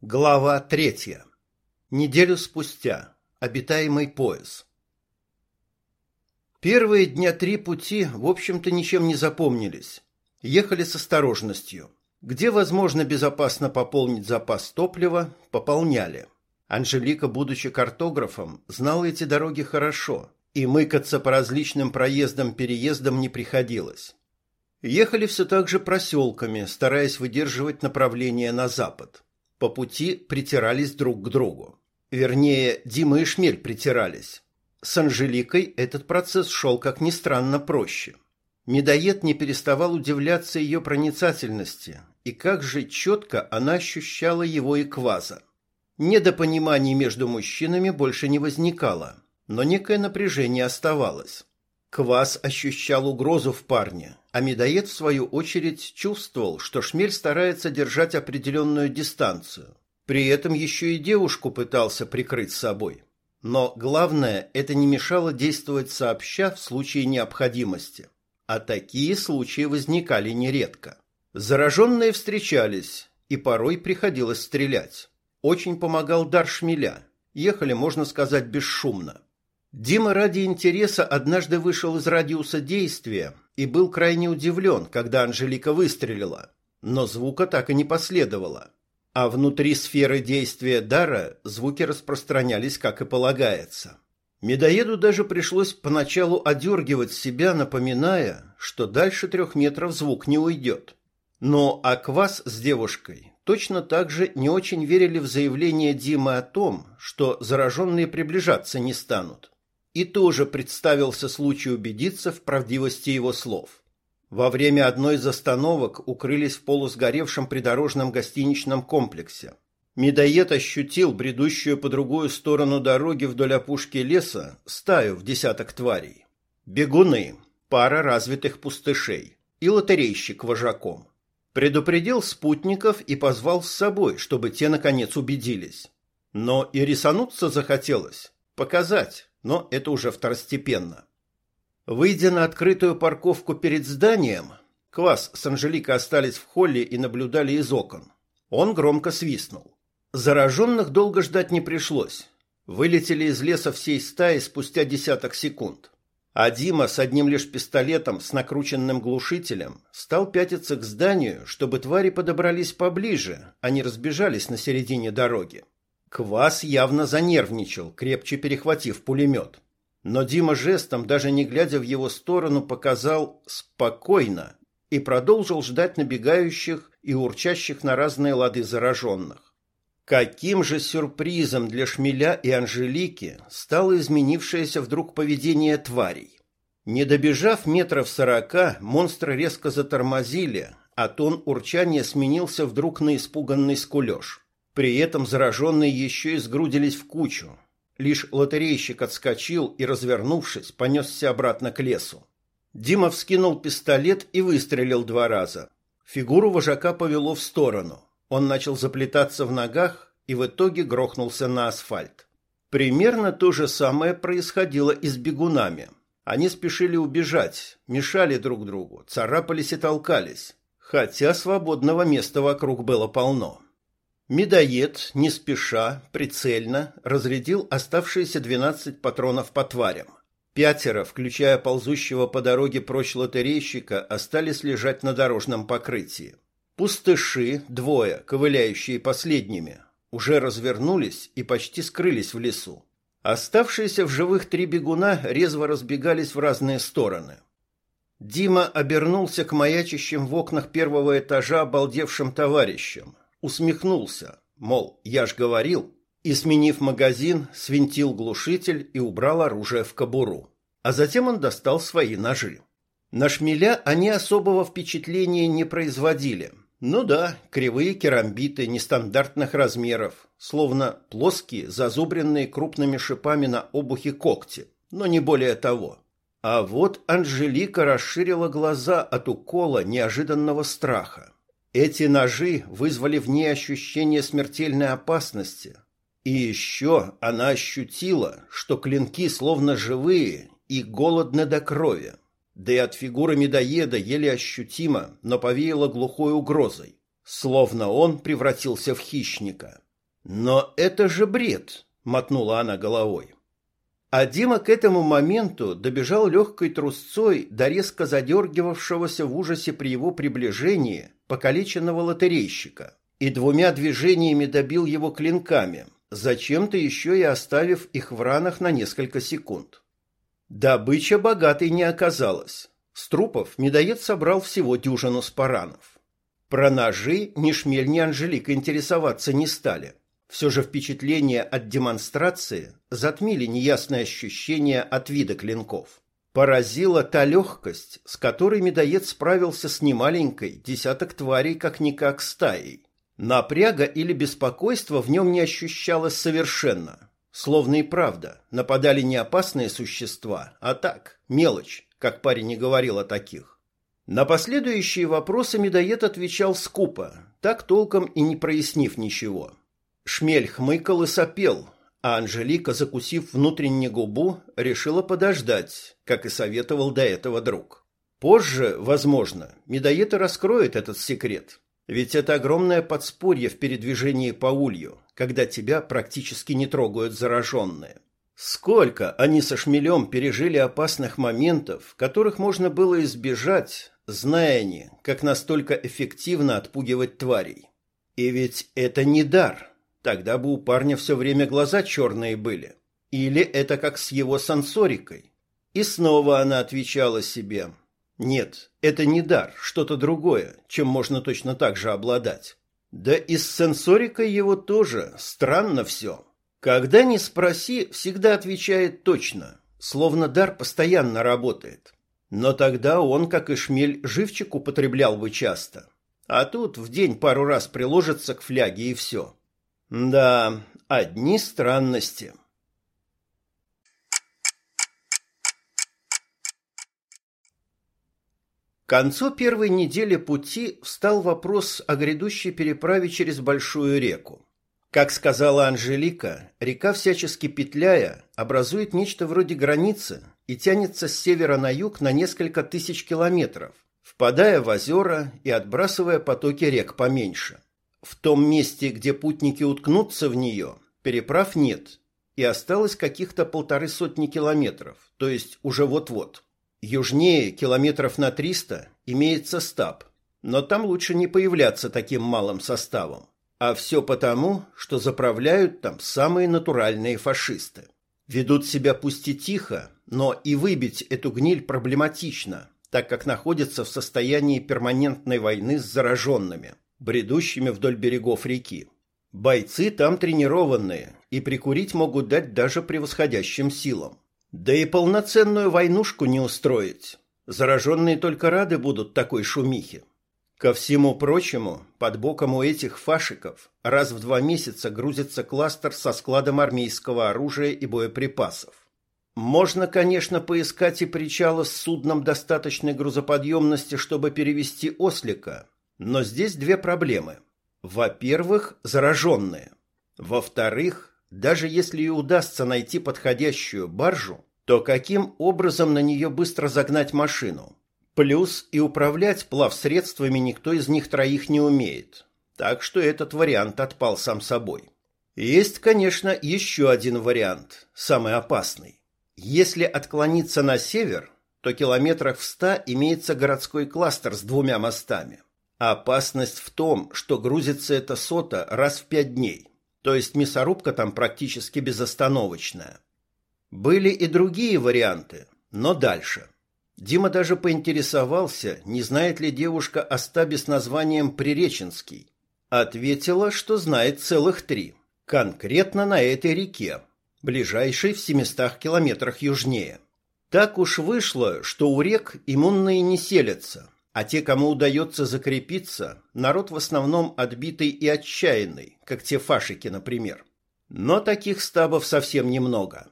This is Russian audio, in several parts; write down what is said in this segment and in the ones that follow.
Глава третья. Неделю спустя. Обитаемый пояс. Первые дня три пути, в общем-то, ничем не запомнились. Ехали с осторожностью. Где возможно безопасно пополнить запас топлива, пополняли. Анжелика, будучи картографом, знала эти дороги хорошо, и мыкаться по различным проездам-переездам не приходилось. Ехали все так же проселками, стараясь выдерживать направление на запад. По пути притирались друг к другу. Вернее, Дима и Шмель притирались. С Анжеликой этот процесс шел, как ни странно, проще. Медоед не переставал удивляться ее проницательности, и как же четко она ощущала его и кваза. Недопониманий между мужчинами больше не возникало, но некое напряжение оставалось. Квас ощущал угрозу в парне, а медоед, в свою очередь, чувствовал, что шмель старается держать определенную дистанцию. При этом еще и девушку пытался прикрыть собой. Но главное, это не мешало действовать сообща в случае необходимости. А такие случаи возникали нередко. Зараженные встречались, и порой приходилось стрелять. Очень помогал дар шмеля. Ехали, можно сказать, бесшумно. Дима ради интереса однажды вышел из радиуса действия и был крайне удивлен, когда Анжелика выстрелила, но звука так и не последовало. А внутри сферы действия дара звуки распространялись, как и полагается. Медоеду даже пришлось поначалу одергивать себя, напоминая, что дальше трех метров звук не уйдет. Но Аквас с девушкой точно так же не очень верили в заявление Димы о том, что зараженные приближаться не станут и тоже представился случай убедиться в правдивости его слов. Во время одной из остановок укрылись в полусгоревшем придорожном гостиничном комплексе. Медоед ощутил бредущую по другую сторону дороги вдоль опушки леса стаю в десяток тварей. Бегуны, пара развитых пустышей и лотерейщик вожаком. Предупредил спутников и позвал с собой, чтобы те наконец убедились. Но и рисануться захотелось, показать, но это уже второстепенно. Выйдя на открытую парковку перед зданием, Квас с Анжеликой остались в холле и наблюдали из окон. Он громко свистнул. Зараженных долго ждать не пришлось. Вылетели из леса всей стаи спустя десяток секунд. А Дима с одним лишь пистолетом с накрученным глушителем стал пятиться к зданию, чтобы твари подобрались поближе, а не разбежались на середине дороги. Квас явно занервничал, крепче перехватив пулемет. Но Дима жестом, даже не глядя в его сторону, показал «спокойно» и продолжил ждать набегающих и урчащих на разные лады зараженных. Каким же сюрпризом для Шмеля и Анжелики стало изменившееся вдруг поведение тварей. Не добежав метров сорока, монстры резко затормозили, а тон урчания сменился вдруг на испуганный скулеж. При этом зараженные еще и сгрудились в кучу. Лишь лотерейщик отскочил и, развернувшись, понесся обратно к лесу. Дима вскинул пистолет и выстрелил два раза. Фигуру вожака повело в сторону. Он начал заплетаться в ногах и в итоге грохнулся на асфальт. Примерно то же самое происходило и с бегунами. Они спешили убежать, мешали друг другу, царапались и толкались, хотя свободного места вокруг было полно. Медоед, не спеша, прицельно разрядил оставшиеся 12 патронов по тварям. Пятеро, включая ползущего по дороге прочь лотерейщика, остались лежать на дорожном покрытии. Пустыши, двое, ковыляющие последними, уже развернулись и почти скрылись в лесу. Оставшиеся в живых три бегуна резво разбегались в разные стороны. Дима обернулся к маячащим в окнах первого этажа обалдевшим товарищам усмехнулся, мол, я ж говорил, и, сменив магазин, свинтил глушитель и убрал оружие в кобуру. А затем он достал свои ножи. На шмеля они особого впечатления не производили. Ну да, кривые керамбиты нестандартных размеров, словно плоские, зазубренные крупными шипами на обухе когти, но не более того. А вот Анжелика расширила глаза от укола неожиданного страха. Эти ножи вызвали в ней ощущение смертельной опасности. И еще она ощутила, что клинки словно живые и голодны до крови. Да и от фигуры медоеда еле ощутимо, но повеяло глухой угрозой. Словно он превратился в хищника. Но это же бред, мотнула она головой. А Дима к этому моменту добежал легкой трусцой до резко задергивавшегося в ужасе при его приближении покалеченного лотерейщика и двумя движениями добил его клинками, зачем-то еще и оставив их в ранах на несколько секунд. Добыча богатой не оказалась. С трупов медоед собрал всего дюжину спаранов. Про ножи ни Шмель, ни Анжелика интересоваться не стали. Все же впечатление от демонстрации затмили неясное ощущение от вида клинков. Поразила та легкость, с которой медоед справился с немаленькой десяток тварей как-никак стаей. Напряга или беспокойства в нем не ощущалось совершенно. Словно и правда, нападали не опасные существа, а так, мелочь, как парень и говорил о таких. На последующие вопросы медоед отвечал скупо, так толком и не прояснив ничего. Шмель хмыкал и сопел, а Анжелика, закусив внутреннюю губу, решила подождать, как и советовал до этого друг. Позже, возможно, медоед раскроет этот секрет. Ведь это огромное подспорье в передвижении по улью, когда тебя практически не трогают зараженные. Сколько они со шмелем пережили опасных моментов, которых можно было избежать, зная они, как настолько эффективно отпугивать тварей. И ведь это не дар. Тогда бы у парня все время глаза черные были. Или это как с его сенсорикой. И снова она отвечала себе. Нет, это не дар, что-то другое, чем можно точно так же обладать. Да и с сенсорикой его тоже странно все. Когда не спроси, всегда отвечает точно, словно дар постоянно работает. Но тогда он, как и шмель, живчик употреблял бы часто. А тут в день пару раз приложится к фляге и все. Да, одни странности. К концу первой недели пути встал вопрос о грядущей переправе через большую реку. Как сказала Анжелика, река всячески петляя образует нечто вроде границы и тянется с севера на юг на несколько тысяч километров, впадая в озера и отбрасывая потоки рек поменьше. В том месте, где путники уткнутся в нее, переправ нет, и осталось каких-то полторы сотни километров, то есть уже вот-вот. Южнее, километров на триста, имеется стаб, но там лучше не появляться таким малым составом. А все потому, что заправляют там самые натуральные фашисты. Ведут себя пусть и тихо, но и выбить эту гниль проблематично, так как находятся в состоянии перманентной войны с зараженными – бредущими вдоль берегов реки. Бойцы там тренированные и прикурить могут дать даже превосходящим силам. Да и полноценную войнушку не устроить. Зараженные только рады будут такой шумихе. Ко всему прочему, под боком у этих фашиков раз в два месяца грузится кластер со складом армейского оружия и боеприпасов. Можно, конечно, поискать и причалы с судном достаточной грузоподъемности, чтобы перевести ослика, но здесь две проблемы. Во-первых, зараженные. Во-вторых, даже если и удастся найти подходящую баржу, то каким образом на нее быстро загнать машину? Плюс и управлять плавсредствами никто из них троих не умеет. Так что этот вариант отпал сам собой. Есть, конечно, еще один вариант, самый опасный. Если отклониться на север, то километрах в ста имеется городской кластер с двумя мостами. Опасность в том, что грузится эта сота раз в пять дней, то есть мясорубка там практически безостановочная. Были и другие варианты, но дальше. Дима даже поинтересовался, не знает ли девушка о стабе с названием Приреченский. Ответила, что знает целых три. Конкретно на этой реке, ближайшей в 700 километрах южнее. Так уж вышло, что у рек иммунные не селятся – а те, кому удается закрепиться, народ в основном отбитый и отчаянный, как те фашики, например. Но таких стабов совсем немного.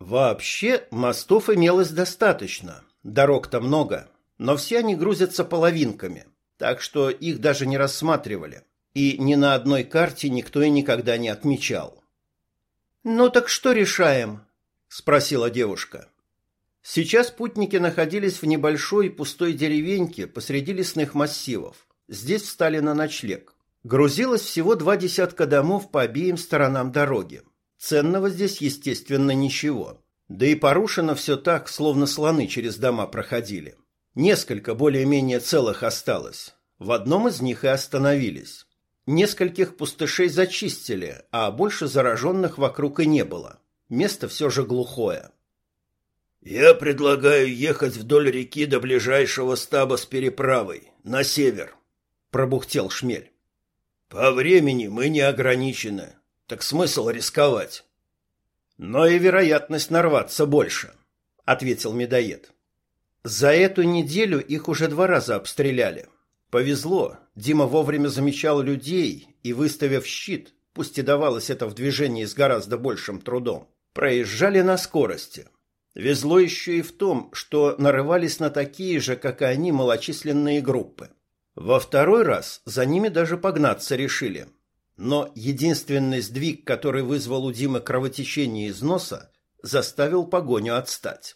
Вообще, мостов имелось достаточно, дорог-то много, но все они грузятся половинками, так что их даже не рассматривали, и ни на одной карте никто и никогда не отмечал. «Ну так что решаем?» – спросила девушка. Сейчас путники находились в небольшой пустой деревеньке посреди лесных массивов. Здесь встали на ночлег. Грузилось всего два десятка домов по обеим сторонам дороги. Ценного здесь, естественно, ничего. Да и порушено все так, словно слоны через дома проходили. Несколько более-менее целых осталось. В одном из них и остановились. Нескольких пустышей зачистили, а больше зараженных вокруг и не было. Место все же глухое. «Я предлагаю ехать вдоль реки до ближайшего стаба с переправой, на север», — пробухтел Шмель. «По времени мы не ограничены, так смысл рисковать?» «Но и вероятность нарваться больше», — ответил медоед. «За эту неделю их уже два раза обстреляли. Повезло, Дима вовремя замечал людей и, выставив щит, пусть и давалось это в движении с гораздо большим трудом, проезжали на скорости. Везло еще и в том, что нарывались на такие же, как и они, малочисленные группы. Во второй раз за ними даже погнаться решили. Но единственный сдвиг, который вызвал у Димы кровотечение из носа, заставил погоню отстать.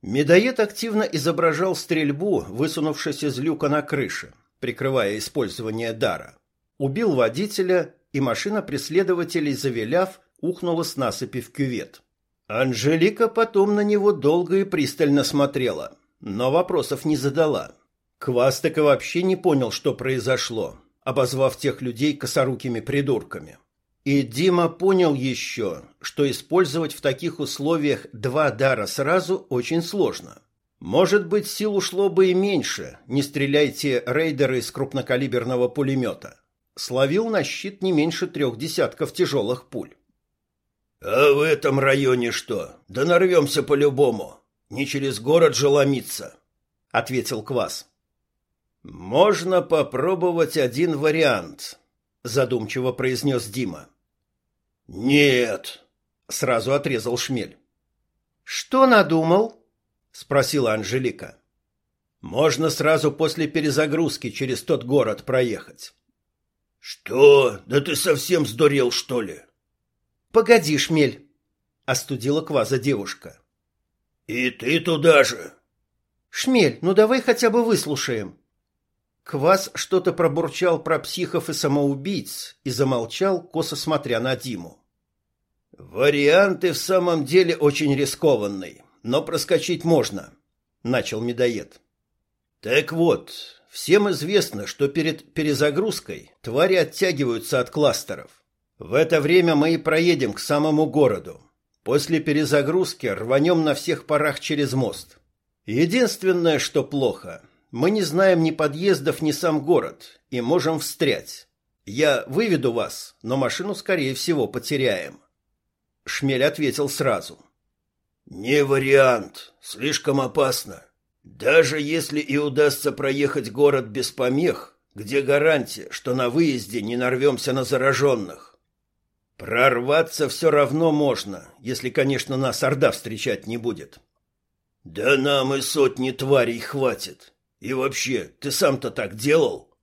Медоед активно изображал стрельбу, высунувшись из люка на крыше, прикрывая использование дара. Убил водителя, и машина преследователей, завиляв, ухнула с насыпи в кювет. Анжелика потом на него долго и пристально смотрела, но вопросов не задала. Квас так и вообще не понял, что произошло, обозвав тех людей косорукими придурками. И Дима понял еще, что использовать в таких условиях два дара сразу очень сложно. Может быть, сил ушло бы и меньше, не стреляйте рейдеры из крупнокалиберного пулемета. Словил на щит не меньше трех десятков тяжелых пуль. «А в этом районе что? Да нарвемся по-любому. Не через город же ломиться», — ответил Квас. «Можно попробовать один вариант», — задумчиво произнес Дима. «Нет», — сразу отрезал Шмель. «Что надумал?» — спросила Анжелика. «Можно сразу после перезагрузки через тот город проехать». «Что? Да ты совсем сдурел, что ли?» Погоди, шмель, остудила кваза девушка. И ты туда же. Шмель, ну давай хотя бы выслушаем. Квас что-то пробурчал про психов и самоубийц и замолчал, косо смотря на Диму. Вариант и в самом деле очень рискованный, но проскочить можно, начал медоед. Так вот, всем известно, что перед перезагрузкой твари оттягиваются от кластеров. В это время мы и проедем к самому городу. После перезагрузки рванем на всех парах через мост. Единственное, что плохо, мы не знаем ни подъездов, ни сам город и можем встрять. Я выведу вас, но машину, скорее всего, потеряем. Шмель ответил сразу. Не вариант, слишком опасно. Даже если и удастся проехать город без помех, где гарантия, что на выезде не нарвемся на зараженных? Прорваться все равно можно, если, конечно, нас Орда встречать не будет. Да нам и сотни тварей хватит. И вообще, ты сам-то так делал?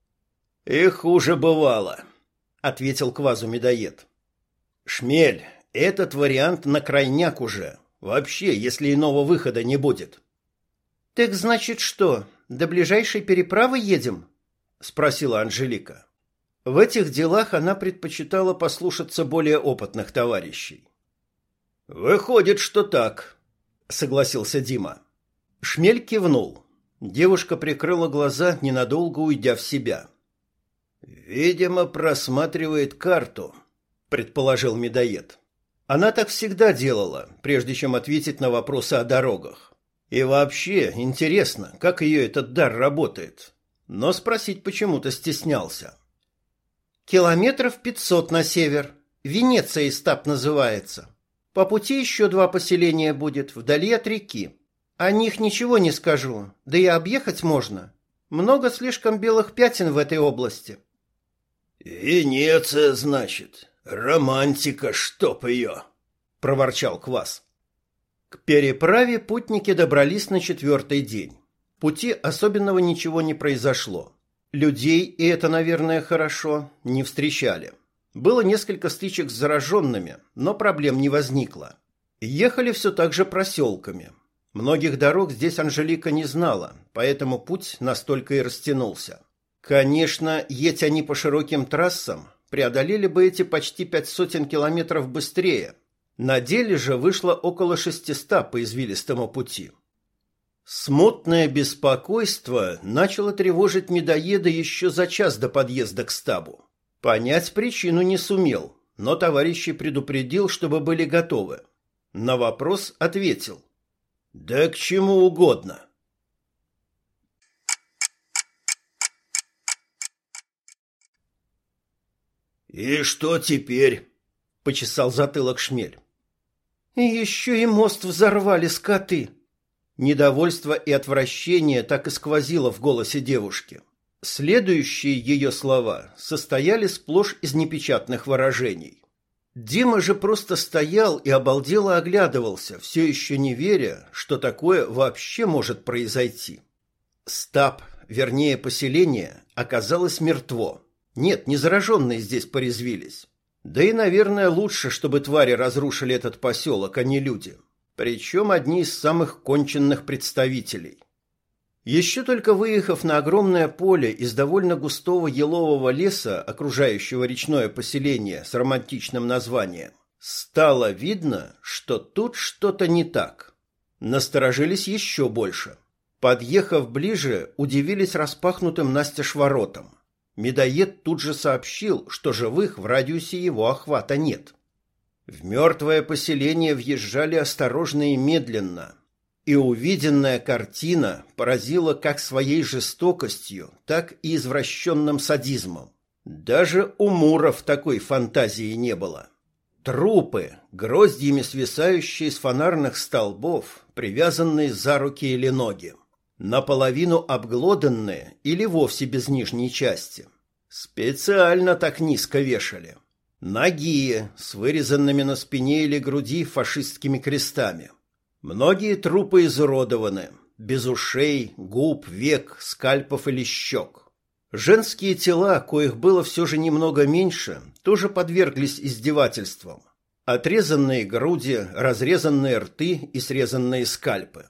И хуже бывало, ответил квазу медоед. Шмель, этот вариант на крайняк уже. Вообще, если иного выхода не будет. Так значит что, до ближайшей переправы едем? спросила Анжелика. В этих делах она предпочитала послушаться более опытных товарищей. Выходит, что так, согласился Дима. Шмель кивнул. Девушка прикрыла глаза, ненадолго уйдя в себя. Видимо, просматривает карту, предположил медоед. Она так всегда делала, прежде чем ответить на вопросы о дорогах. И вообще, интересно, как ее этот дар работает. Но спросить почему-то стеснялся. Километров пятьсот на север. Венеция Истап называется. По пути еще два поселения будет, вдали от реки. О них ничего не скажу, да и объехать можно. Много слишком белых пятен в этой области. Венеция, значит. Романтика, чтоб ее, проворчал Квас. К переправе путники добрались на четвертый день. Пути особенного ничего не произошло. Людей, и это, наверное, хорошо, не встречали. Было несколько стычек с зараженными, но проблем не возникло. Ехали все так же проселками. Многих дорог здесь Анжелика не знала, поэтому путь настолько и растянулся. Конечно, едь они по широким трассам, преодолели бы эти почти пять сотен километров быстрее. На деле же вышло около шестиста по извилистому пути. Смутное беспокойство начало тревожить медоеда еще за час до подъезда к стабу. Понять причину не сумел, но товарищи предупредил, чтобы были готовы. На вопрос ответил. «Да к чему угодно». «И что теперь?» — почесал затылок шмель. «И еще и мост взорвали скоты!» Недовольство и отвращение так и сквозило в голосе девушки. Следующие ее слова состояли сплошь из непечатных выражений. Дима же просто стоял и обалдело оглядывался, все еще не веря, что такое вообще может произойти. Стаб, вернее поселение, оказалось мертво. Нет, не зараженные здесь порезвились. Да и, наверное, лучше, чтобы твари разрушили этот поселок, а не люди. Причем одни из самых конченных представителей. Еще только выехав на огромное поле из довольно густого елового леса, окружающего речное поселение с романтичным названием, стало видно, что тут что-то не так. Насторожились еще больше. Подъехав ближе, удивились распахнутым настежь воротам. Медоед тут же сообщил, что живых в радиусе его охвата нет. В мертвое поселение въезжали осторожно и медленно, и увиденная картина поразила как своей жестокостью, так и извращенным садизмом. Даже у Муров такой фантазии не было. Трупы, гроздьями свисающие с фонарных столбов, привязанные за руки или ноги наполовину обглоданные или вовсе без нижней части. Специально так низко вешали. Ноги с вырезанными на спине или груди фашистскими крестами. Многие трупы изуродованы, без ушей, губ, век, скальпов или щек. Женские тела, коих было все же немного меньше, тоже подверглись издевательствам. Отрезанные груди, разрезанные рты и срезанные скальпы.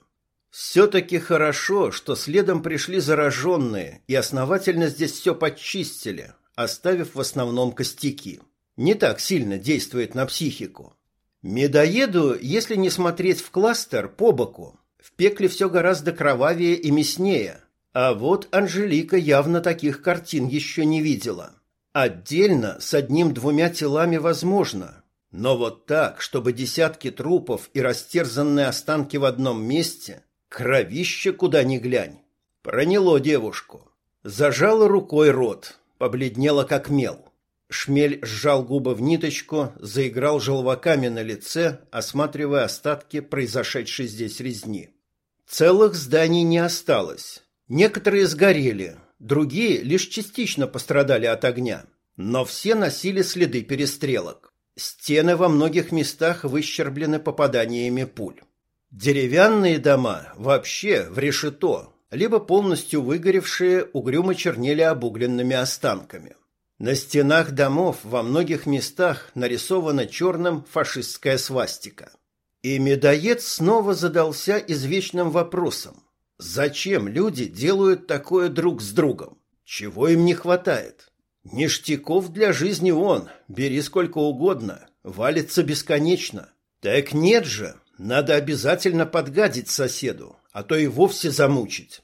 Все-таки хорошо, что следом пришли зараженные и основательно здесь все подчистили, оставив в основном костяки. Не так сильно действует на психику. Медоеду, если не смотреть в кластер, по боку. В пекле все гораздо кровавее и мяснее. А вот Анжелика явно таких картин еще не видела. Отдельно с одним-двумя телами возможно. Но вот так, чтобы десятки трупов и растерзанные останки в одном месте – Кровище куда ни глянь. Проняло девушку. Зажала рукой рот, побледнела как мел. Шмель сжал губы в ниточку, заиграл желваками на лице, осматривая остатки произошедшей здесь резни. Целых зданий не осталось. Некоторые сгорели, другие лишь частично пострадали от огня, но все носили следы перестрелок. Стены во многих местах выщерблены попаданиями пуль. Деревянные дома вообще в решето, либо полностью выгоревшие угрюмо чернели обугленными останками. На стенах домов во многих местах нарисована черным фашистская свастика. И медоед снова задался извечным вопросом. Зачем люди делают такое друг с другом? Чего им не хватает? Ништяков для жизни он, бери сколько угодно, валится бесконечно. Так нет же, надо обязательно подгадить соседу, а то и вовсе замучить.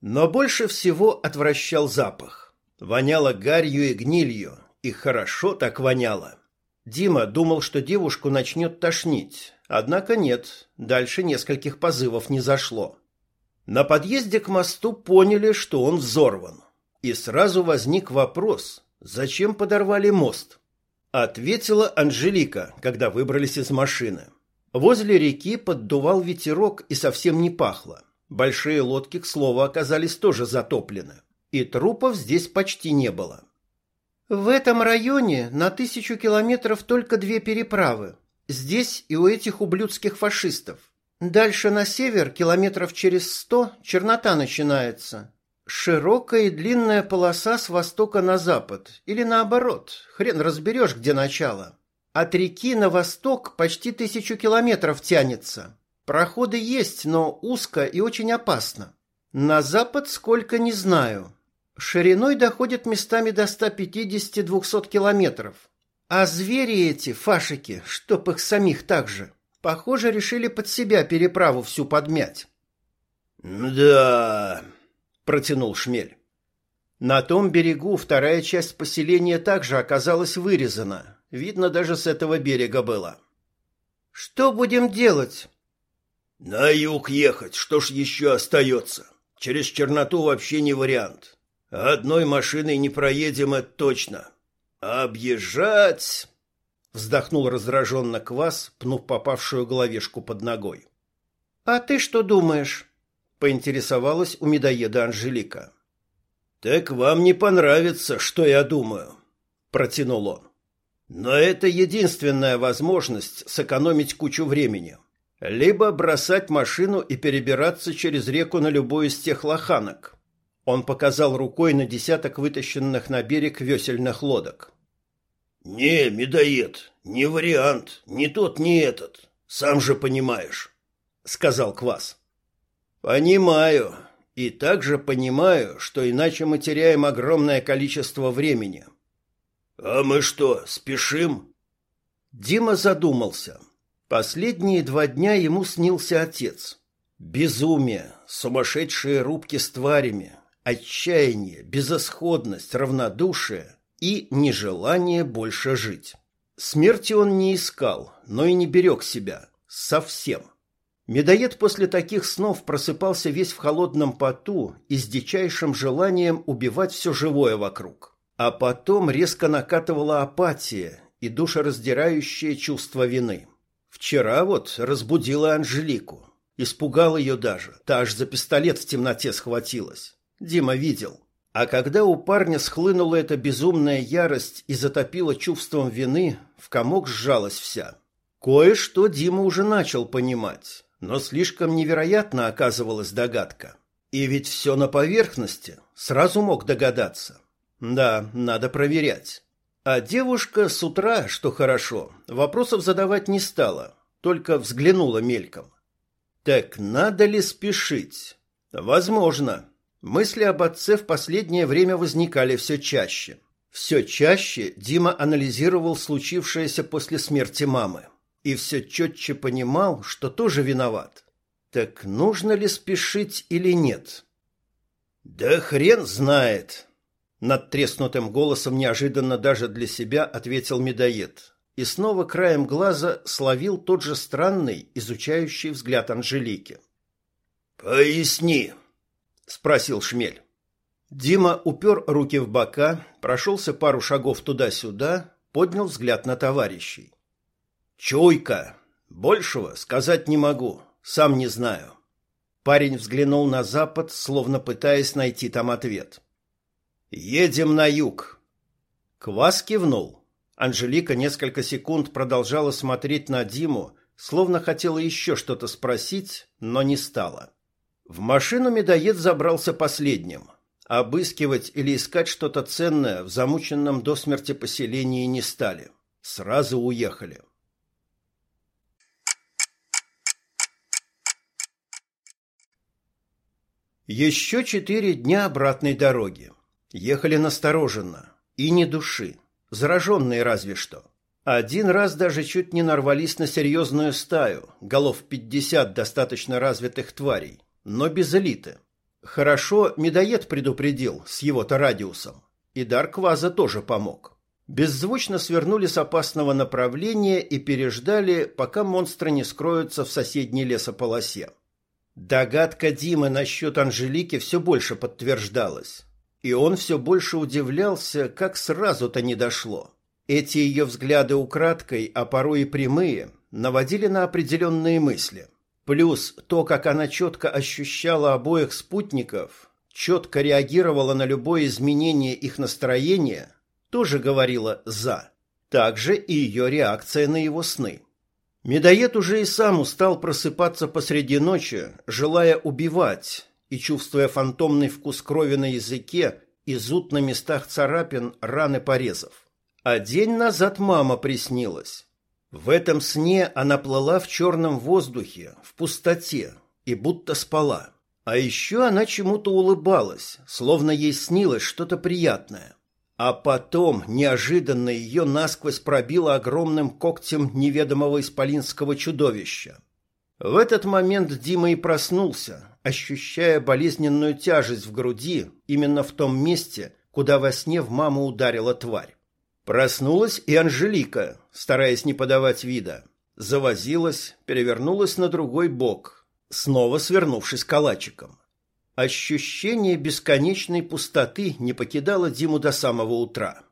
Но больше всего отвращал запах. Воняло гарью и гнилью, и хорошо так воняло. Дима думал, что девушку начнет тошнить, однако нет, дальше нескольких позывов не зашло. На подъезде к мосту поняли, что он взорван. И сразу возник вопрос, зачем подорвали мост? Ответила Анжелика, когда выбрались из машины. Возле реки поддувал ветерок и совсем не пахло. Большие лодки, к слову, оказались тоже затоплены. И трупов здесь почти не было. В этом районе на тысячу километров только две переправы. Здесь и у этих ублюдских фашистов. Дальше на север, километров через сто, чернота начинается. Широкая и длинная полоса с востока на запад. Или наоборот, хрен разберешь, где начало. От реки на восток почти тысячу километров тянется. Проходы есть, но узко и очень опасно. На запад сколько не знаю. Шириной доходит местами до 150-200 километров. А звери эти, фашики, чтоб их самих так же, похоже, решили под себя переправу всю подмять. «Да...» — протянул Шмель. На том берегу вторая часть поселения также оказалась вырезана. Видно, даже с этого берега было. «Что будем делать?» «На юг ехать, что ж еще остается? Через черноту вообще не вариант. Одной машиной не проедем, это точно. объезжать...» Вздохнул раздраженно Квас, пнув попавшую головешку под ногой. «А ты что думаешь?» Поинтересовалась у медоеда Анжелика. «Так вам не понравится, что я думаю», — протянул он. «Но это единственная возможность сэкономить кучу времени. Либо бросать машину и перебираться через реку на любой из тех лоханок». Он показал рукой на десяток вытащенных на берег весельных лодок. «Не, медоед, не вариант, ни тот, ни этот. Сам же понимаешь», — сказал Квас. «Понимаю. И также понимаю, что иначе мы теряем огромное количество времени». «А мы что, спешим?» Дима задумался. Последние два дня ему снился отец. Безумие, сумасшедшие рубки с тварями, отчаяние, безысходность, равнодушие и нежелание больше жить. Смерти он не искал, но и не берег себя. Совсем. Медоед после таких снов просыпался весь в холодном поту и с дичайшим желанием убивать все живое вокруг. А потом резко накатывала апатия и душераздирающее чувство вины. Вчера вот разбудила Анжелику. Испугал ее даже, та аж за пистолет в темноте схватилась. Дима видел. А когда у парня схлынула эта безумная ярость и затопила чувством вины, в комок сжалась вся. Кое-что Дима уже начал понимать, но слишком невероятно оказывалась догадка. И ведь все на поверхности, сразу мог догадаться. Да, надо проверять. А девушка с утра, что хорошо, вопросов задавать не стала, только взглянула мельком. Так надо ли спешить? Возможно. Мысли об отце в последнее время возникали все чаще. Все чаще Дима анализировал случившееся после смерти мамы и все четче понимал, что тоже виноват. Так нужно ли спешить или нет? Да хрен знает. Над треснутым голосом неожиданно даже для себя ответил медоед и снова краем глаза словил тот же странный, изучающий взгляд Анжелики. «Поясни», спросил Шмель. Дима упер руки в бока, прошелся пару шагов туда-сюда, поднял взгляд на товарищей. Чуйка. Большего сказать не могу, сам не знаю. Парень взглянул на запад, словно пытаясь найти там ответ. Едем на юг. Квас кивнул. Анжелика несколько секунд продолжала смотреть на Диму, словно хотела еще что-то спросить, но не стала. В машину медоед забрался последним. Обыскивать или искать что-то ценное в замученном до смерти поселении не стали. Сразу уехали. Еще четыре дня обратной дороги. Ехали настороженно. И ни души. Зараженные разве что. Один раз даже чуть не нарвались на серьезную стаю, голов пятьдесят достаточно развитых тварей но без элиты. Хорошо, медоед предупредил с его-то радиусом. И дар Кваза тоже помог. Беззвучно свернули с опасного направления и переждали, пока монстры не скроются в соседней лесополосе. Догадка Димы насчет Анжелики все больше подтверждалась. И он все больше удивлялся, как сразу-то не дошло. Эти ее взгляды украдкой, а порой и прямые, наводили на определенные мысли. Плюс то, как она четко ощущала обоих спутников, четко реагировала на любое изменение их настроения, тоже говорила «за». Также и ее реакция на его сны. Медоед уже и сам устал просыпаться посреди ночи, желая убивать, и чувствуя фантомный вкус крови на языке и зуд на местах царапин, раны порезов. А день назад мама приснилась. В этом сне она плыла в черном воздухе, в пустоте, и будто спала. А еще она чему-то улыбалась, словно ей снилось что-то приятное. А потом неожиданно ее насквозь пробило огромным когтем неведомого исполинского чудовища. В этот момент Дима и проснулся, ощущая болезненную тяжесть в груди именно в том месте, куда во сне в маму ударила тварь. Проснулась и Анжелика, стараясь не подавать вида. Завозилась, перевернулась на другой бок, снова свернувшись калачиком. Ощущение бесконечной пустоты не покидало Диму до самого утра.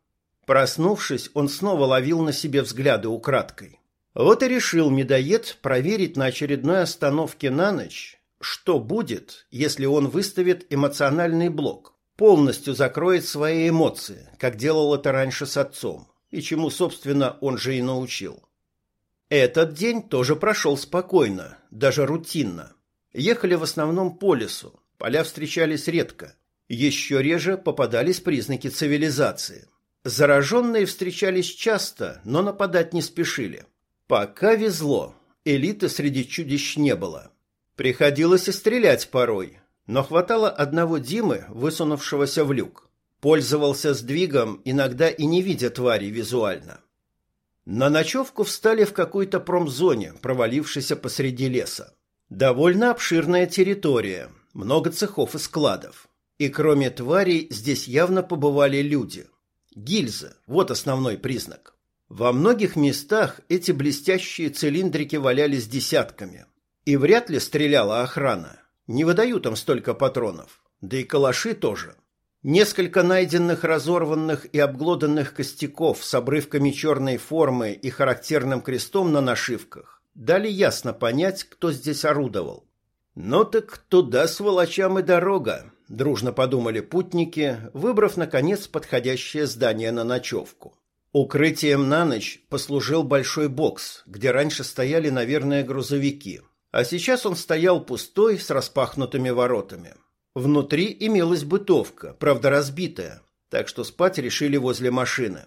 Проснувшись, он снова ловил на себе взгляды украдкой. Вот и решил медоед проверить на очередной остановке на ночь, что будет, если он выставит эмоциональный блок, полностью закроет свои эмоции, как делал это раньше с отцом, и чему, собственно, он же и научил. Этот день тоже прошел спокойно, даже рутинно. Ехали в основном по лесу, поля встречались редко. Еще реже попадались признаки цивилизации. Зараженные встречались часто, но нападать не спешили. Пока везло, элиты среди чудищ не было. Приходилось и стрелять порой, но хватало одного Димы, высунувшегося в люк. Пользовался сдвигом, иногда и не видя твари визуально. На ночевку встали в какой-то промзоне, провалившейся посреди леса. Довольно обширная территория, много цехов и складов. И кроме тварей здесь явно побывали люди. Гильзы – вот основной признак. Во многих местах эти блестящие цилиндрики валялись десятками. И вряд ли стреляла охрана. Не выдают им столько патронов. Да и калаши тоже. Несколько найденных разорванных и обглоданных костяков с обрывками черной формы и характерным крестом на нашивках дали ясно понять, кто здесь орудовал. «Ну так туда сволочам и дорога», — дружно подумали путники, выбрав, наконец, подходящее здание на ночевку. Укрытием на ночь послужил большой бокс, где раньше стояли, наверное, грузовики, а сейчас он стоял пустой с распахнутыми воротами. Внутри имелась бытовка, правда разбитая, так что спать решили возле машины.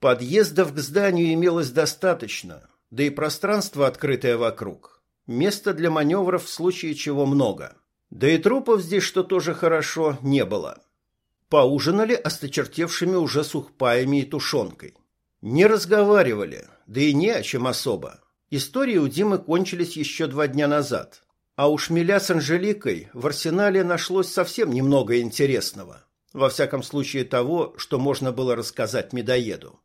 Подъездов к зданию имелось достаточно, да и пространство открытое вокруг. Места для маневров в случае чего много. Да и трупов здесь, что тоже хорошо, не было. Поужинали осточертевшими уже сухпаями и тушенкой. Не разговаривали, да и не о чем особо. Истории у Димы кончились еще два дня назад. А у шмеля с Анжеликой в арсенале нашлось совсем немного интересного. Во всяком случае того, что можно было рассказать медоеду.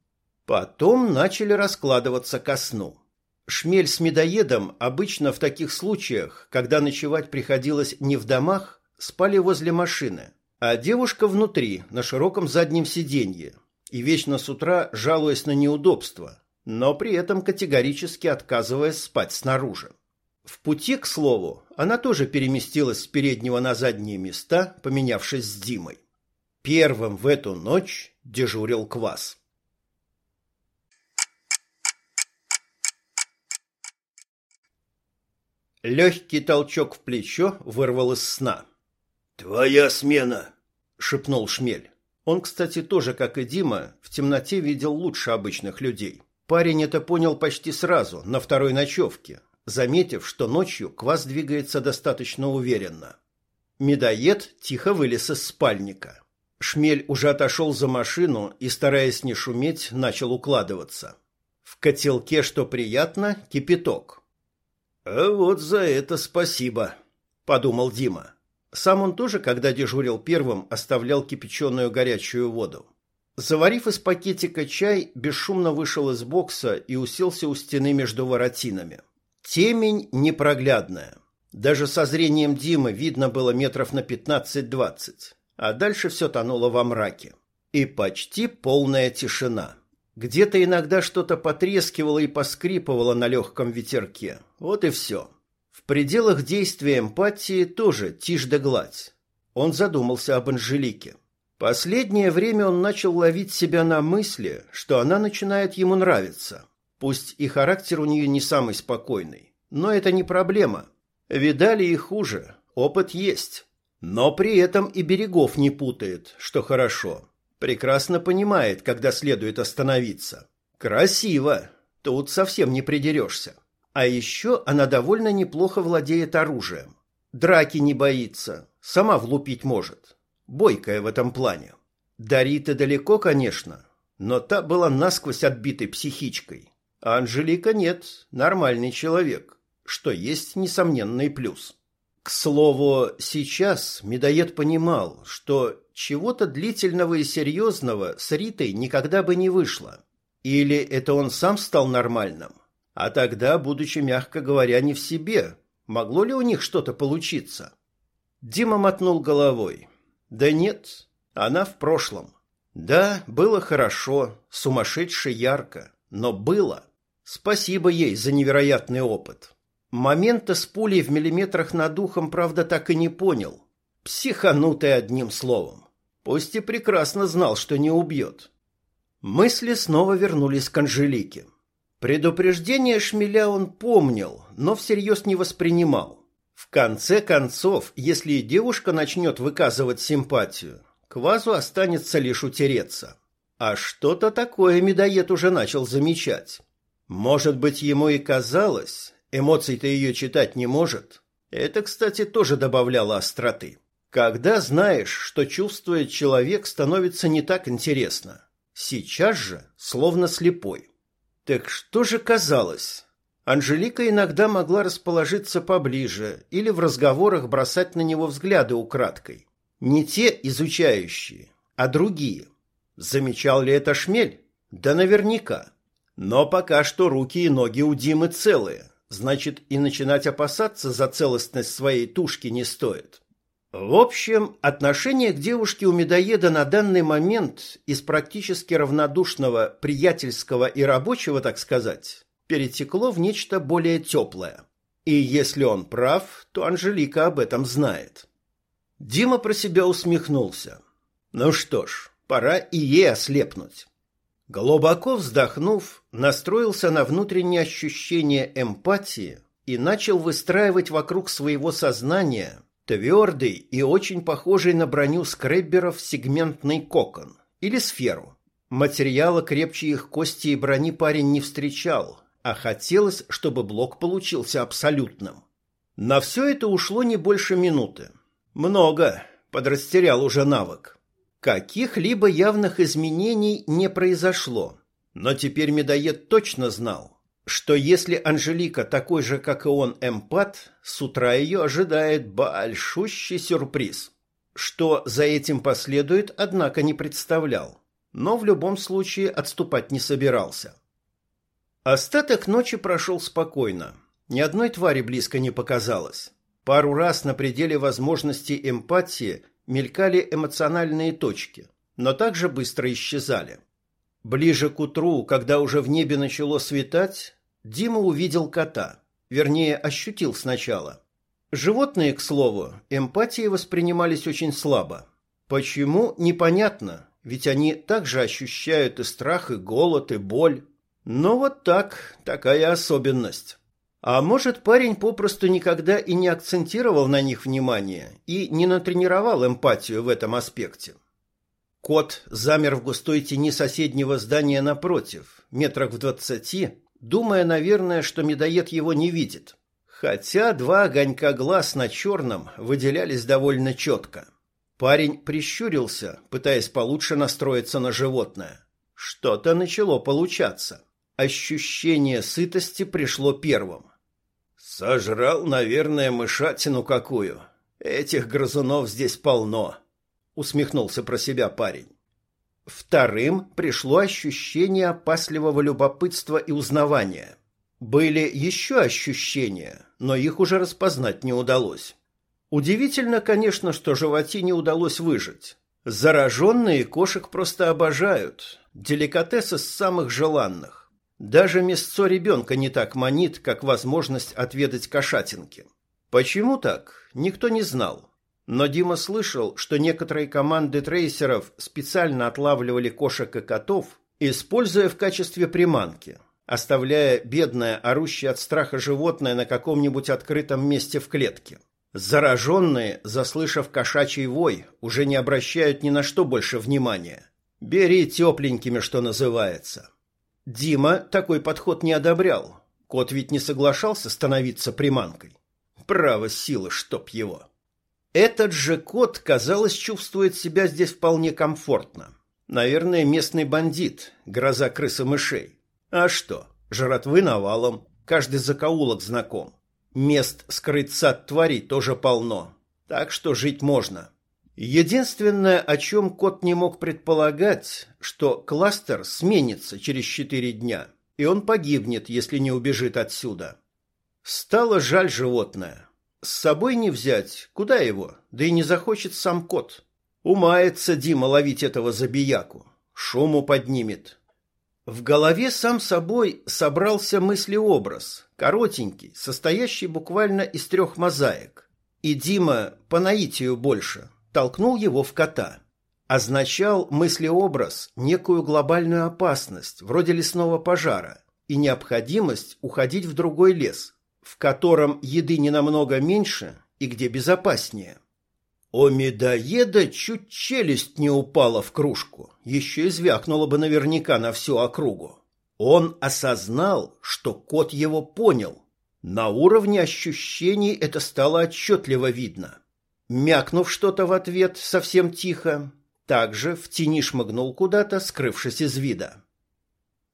Потом начали раскладываться ко сну. Шмель с медоедом обычно в таких случаях, когда ночевать приходилось не в домах, спали возле машины, а девушка внутри, на широком заднем сиденье, и вечно с утра жалуясь на неудобства, но при этом категорически отказываясь спать снаружи. В пути, к слову, она тоже переместилась с переднего на задние места, поменявшись с Димой. Первым в эту ночь дежурил Квас. Легкий толчок в плечо вырвал из сна. «Твоя смена!» — шепнул Шмель. Он, кстати, тоже, как и Дима, в темноте видел лучше обычных людей. Парень это понял почти сразу, на второй ночевке, заметив, что ночью квас двигается достаточно уверенно. Медоед тихо вылез из спальника. Шмель уже отошел за машину и, стараясь не шуметь, начал укладываться. В котелке, что приятно, кипяток. «А вот за это спасибо», — подумал Дима. Сам он тоже, когда дежурил первым, оставлял кипяченую горячую воду. Заварив из пакетика чай, бесшумно вышел из бокса и уселся у стены между воротинами. Темень непроглядная. Даже со зрением Димы видно было метров на 15-20, а дальше все тонуло во мраке. И почти полная тишина. Где-то иногда что-то потрескивало и поскрипывало на легком ветерке. Вот и все. В пределах действия эмпатии тоже тишь да гладь. Он задумался об Анжелике. Последнее время он начал ловить себя на мысли, что она начинает ему нравиться. Пусть и характер у нее не самый спокойный, но это не проблема. Видали и хуже, опыт есть. Но при этом и берегов не путает, что хорошо. Прекрасно понимает, когда следует остановиться. Красиво. Тут совсем не придерешься. А еще она довольно неплохо владеет оружием. Драки не боится, сама влупить может. Бойкая в этом плане. Дарита далеко, конечно, но та была насквозь отбитой психичкой. Анжелика нет, нормальный человек, что есть несомненный плюс. К слову, сейчас медоед понимал, что чего-то длительного и серьезного с Ритой никогда бы не вышло. Или это он сам стал нормальным? А тогда, будучи, мягко говоря, не в себе, могло ли у них что-то получиться? Дима мотнул головой. Да нет, она в прошлом. Да, было хорошо, сумасшедше ярко, но было. Спасибо ей за невероятный опыт. Момента с пулей в миллиметрах над ухом, правда, так и не понял. Психанутый одним словом. Пусть и прекрасно знал, что не убьет. Мысли снова вернулись к Анжелике. Предупреждение шмеля он помнил, но всерьез не воспринимал. В конце концов, если и девушка начнет выказывать симпатию, к вазу останется лишь утереться. А что-то такое медоед уже начал замечать. Может быть, ему и казалось, эмоций-то ее читать не может. Это, кстати, тоже добавляло остроты. Когда знаешь, что чувствует человек, становится не так интересно. Сейчас же словно слепой. Так что же казалось? Анжелика иногда могла расположиться поближе или в разговорах бросать на него взгляды украдкой. Не те изучающие, а другие. Замечал ли это шмель? Да наверняка. Но пока что руки и ноги у Димы целые, значит и начинать опасаться за целостность своей тушки не стоит. В общем, отношение к девушке у медоеда на данный момент из практически равнодушного, приятельского и рабочего, так сказать, перетекло в нечто более теплое. И если он прав, то Анжелика об этом знает. Дима про себя усмехнулся. Ну что ж, пора и ей ослепнуть. Глубоко вздохнув, настроился на внутреннее ощущение эмпатии и начал выстраивать вокруг своего сознания твердый и очень похожий на броню скребберов сегментный кокон или сферу. Материала крепче их кости и брони парень не встречал, а хотелось, чтобы блок получился абсолютным. На все это ушло не больше минуты. Много, подрастерял уже навык. Каких-либо явных изменений не произошло, но теперь медоед точно знал, что если Анжелика такой же, как и он, эмпат, с утра ее ожидает большущий сюрприз. Что за этим последует, однако не представлял, но в любом случае отступать не собирался. Остаток ночи прошел спокойно. Ни одной твари близко не показалось. Пару раз на пределе возможностей эмпатии мелькали эмоциональные точки, но также быстро исчезали. Ближе к утру, когда уже в небе начало светать, Дима увидел кота, вернее, ощутил сначала. Животные, к слову, эмпатии воспринимались очень слабо. Почему, непонятно, ведь они также ощущают и страх, и голод, и боль. Но вот так, такая особенность. А может, парень попросту никогда и не акцентировал на них внимание и не натренировал эмпатию в этом аспекте. Кот замер в густой тени соседнего здания напротив, метрах в двадцати, думая, наверное, что медоед его не видит. Хотя два огонька глаз на черном выделялись довольно четко. Парень прищурился, пытаясь получше настроиться на животное. Что-то начало получаться. Ощущение сытости пришло первым. Сожрал, наверное, мышатину какую. Этих грызунов здесь полно, усмехнулся про себя парень. Вторым пришло ощущение опасливого любопытства и узнавания. Были еще ощущения, но их уже распознать не удалось. Удивительно, конечно, что животе не удалось выжить. Зараженные кошек просто обожают. Деликатес из самых желанных. Даже мясцо ребенка не так манит, как возможность отведать кошатинки. Почему так, никто не знал. Но Дима слышал, что некоторые команды трейсеров специально отлавливали кошек и котов, используя в качестве приманки, оставляя бедное, орущее от страха животное на каком-нибудь открытом месте в клетке. Зараженные, заслышав кошачий вой, уже не обращают ни на что больше внимания. Бери тепленькими, что называется. Дима такой подход не одобрял. Кот ведь не соглашался становиться приманкой. Право силы, чтоб его. Этот же кот, казалось, чувствует себя здесь вполне комфортно. Наверное, местный бандит, гроза крыс и мышей. А что, жратвы навалом, каждый закоулок знаком. Мест скрыться от тварей тоже полно, так что жить можно. Единственное, о чем кот не мог предполагать, что кластер сменится через четыре дня, и он погибнет, если не убежит отсюда. Стало жаль животное. С собой не взять, куда его, да и не захочет сам кот. Умается Дима ловить этого забияку, шуму поднимет. В голове сам собой собрался мыслеобраз, коротенький, состоящий буквально из трех мозаик. И Дима, по наитию больше, толкнул его в кота. Означал мыслеобраз некую глобальную опасность, вроде лесного пожара, и необходимость уходить в другой лес, в котором еды не намного меньше и где безопаснее. У медоеда чуть челюсть не упала в кружку, еще и звякнула бы наверняка на всю округу. Он осознал, что кот его понял. На уровне ощущений это стало отчетливо видно. Мякнув что-то в ответ совсем тихо, также в тени шмыгнул куда-то, скрывшись из вида.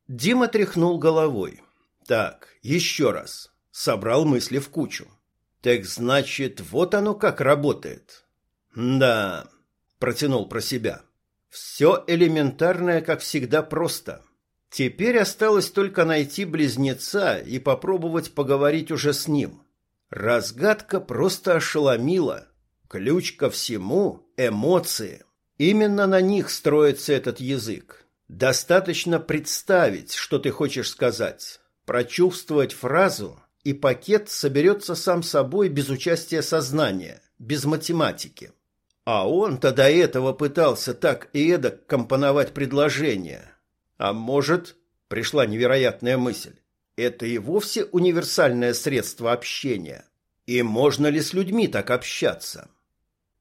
Дима тряхнул головой. Так, еще раз. Собрал мысли в кучу. Так значит, вот оно как работает. Да, протянул про себя. Все элементарное, как всегда, просто. Теперь осталось только найти близнеца и попробовать поговорить уже с ним. Разгадка просто ошеломила. Ключ ко всему — эмоции. Именно на них строится этот язык. Достаточно представить, что ты хочешь сказать, прочувствовать фразу, и пакет соберется сам собой без участия сознания, без математики. А он-то до этого пытался так и эдак компоновать предложение. А может, пришла невероятная мысль, это и вовсе универсальное средство общения. И можно ли с людьми так общаться?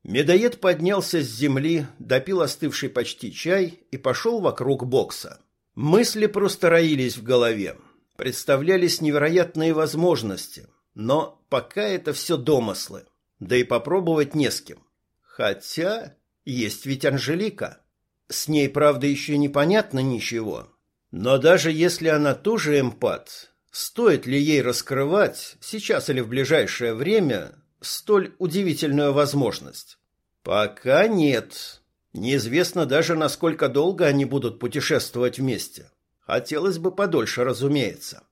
Медоед поднялся с земли, допил остывший почти чай и пошел вокруг бокса. Мысли просто роились в голове. Представлялись невероятные возможности, но пока это все домыслы. Да и попробовать не с кем. Хотя есть ведь Анжелика. С ней, правда, еще непонятно ничего. Но даже если она тоже эмпат, стоит ли ей раскрывать, сейчас или в ближайшее время, столь удивительную возможность? Пока нет. Неизвестно даже, насколько долго они будут путешествовать вместе. Хотелось бы подольше, разумеется.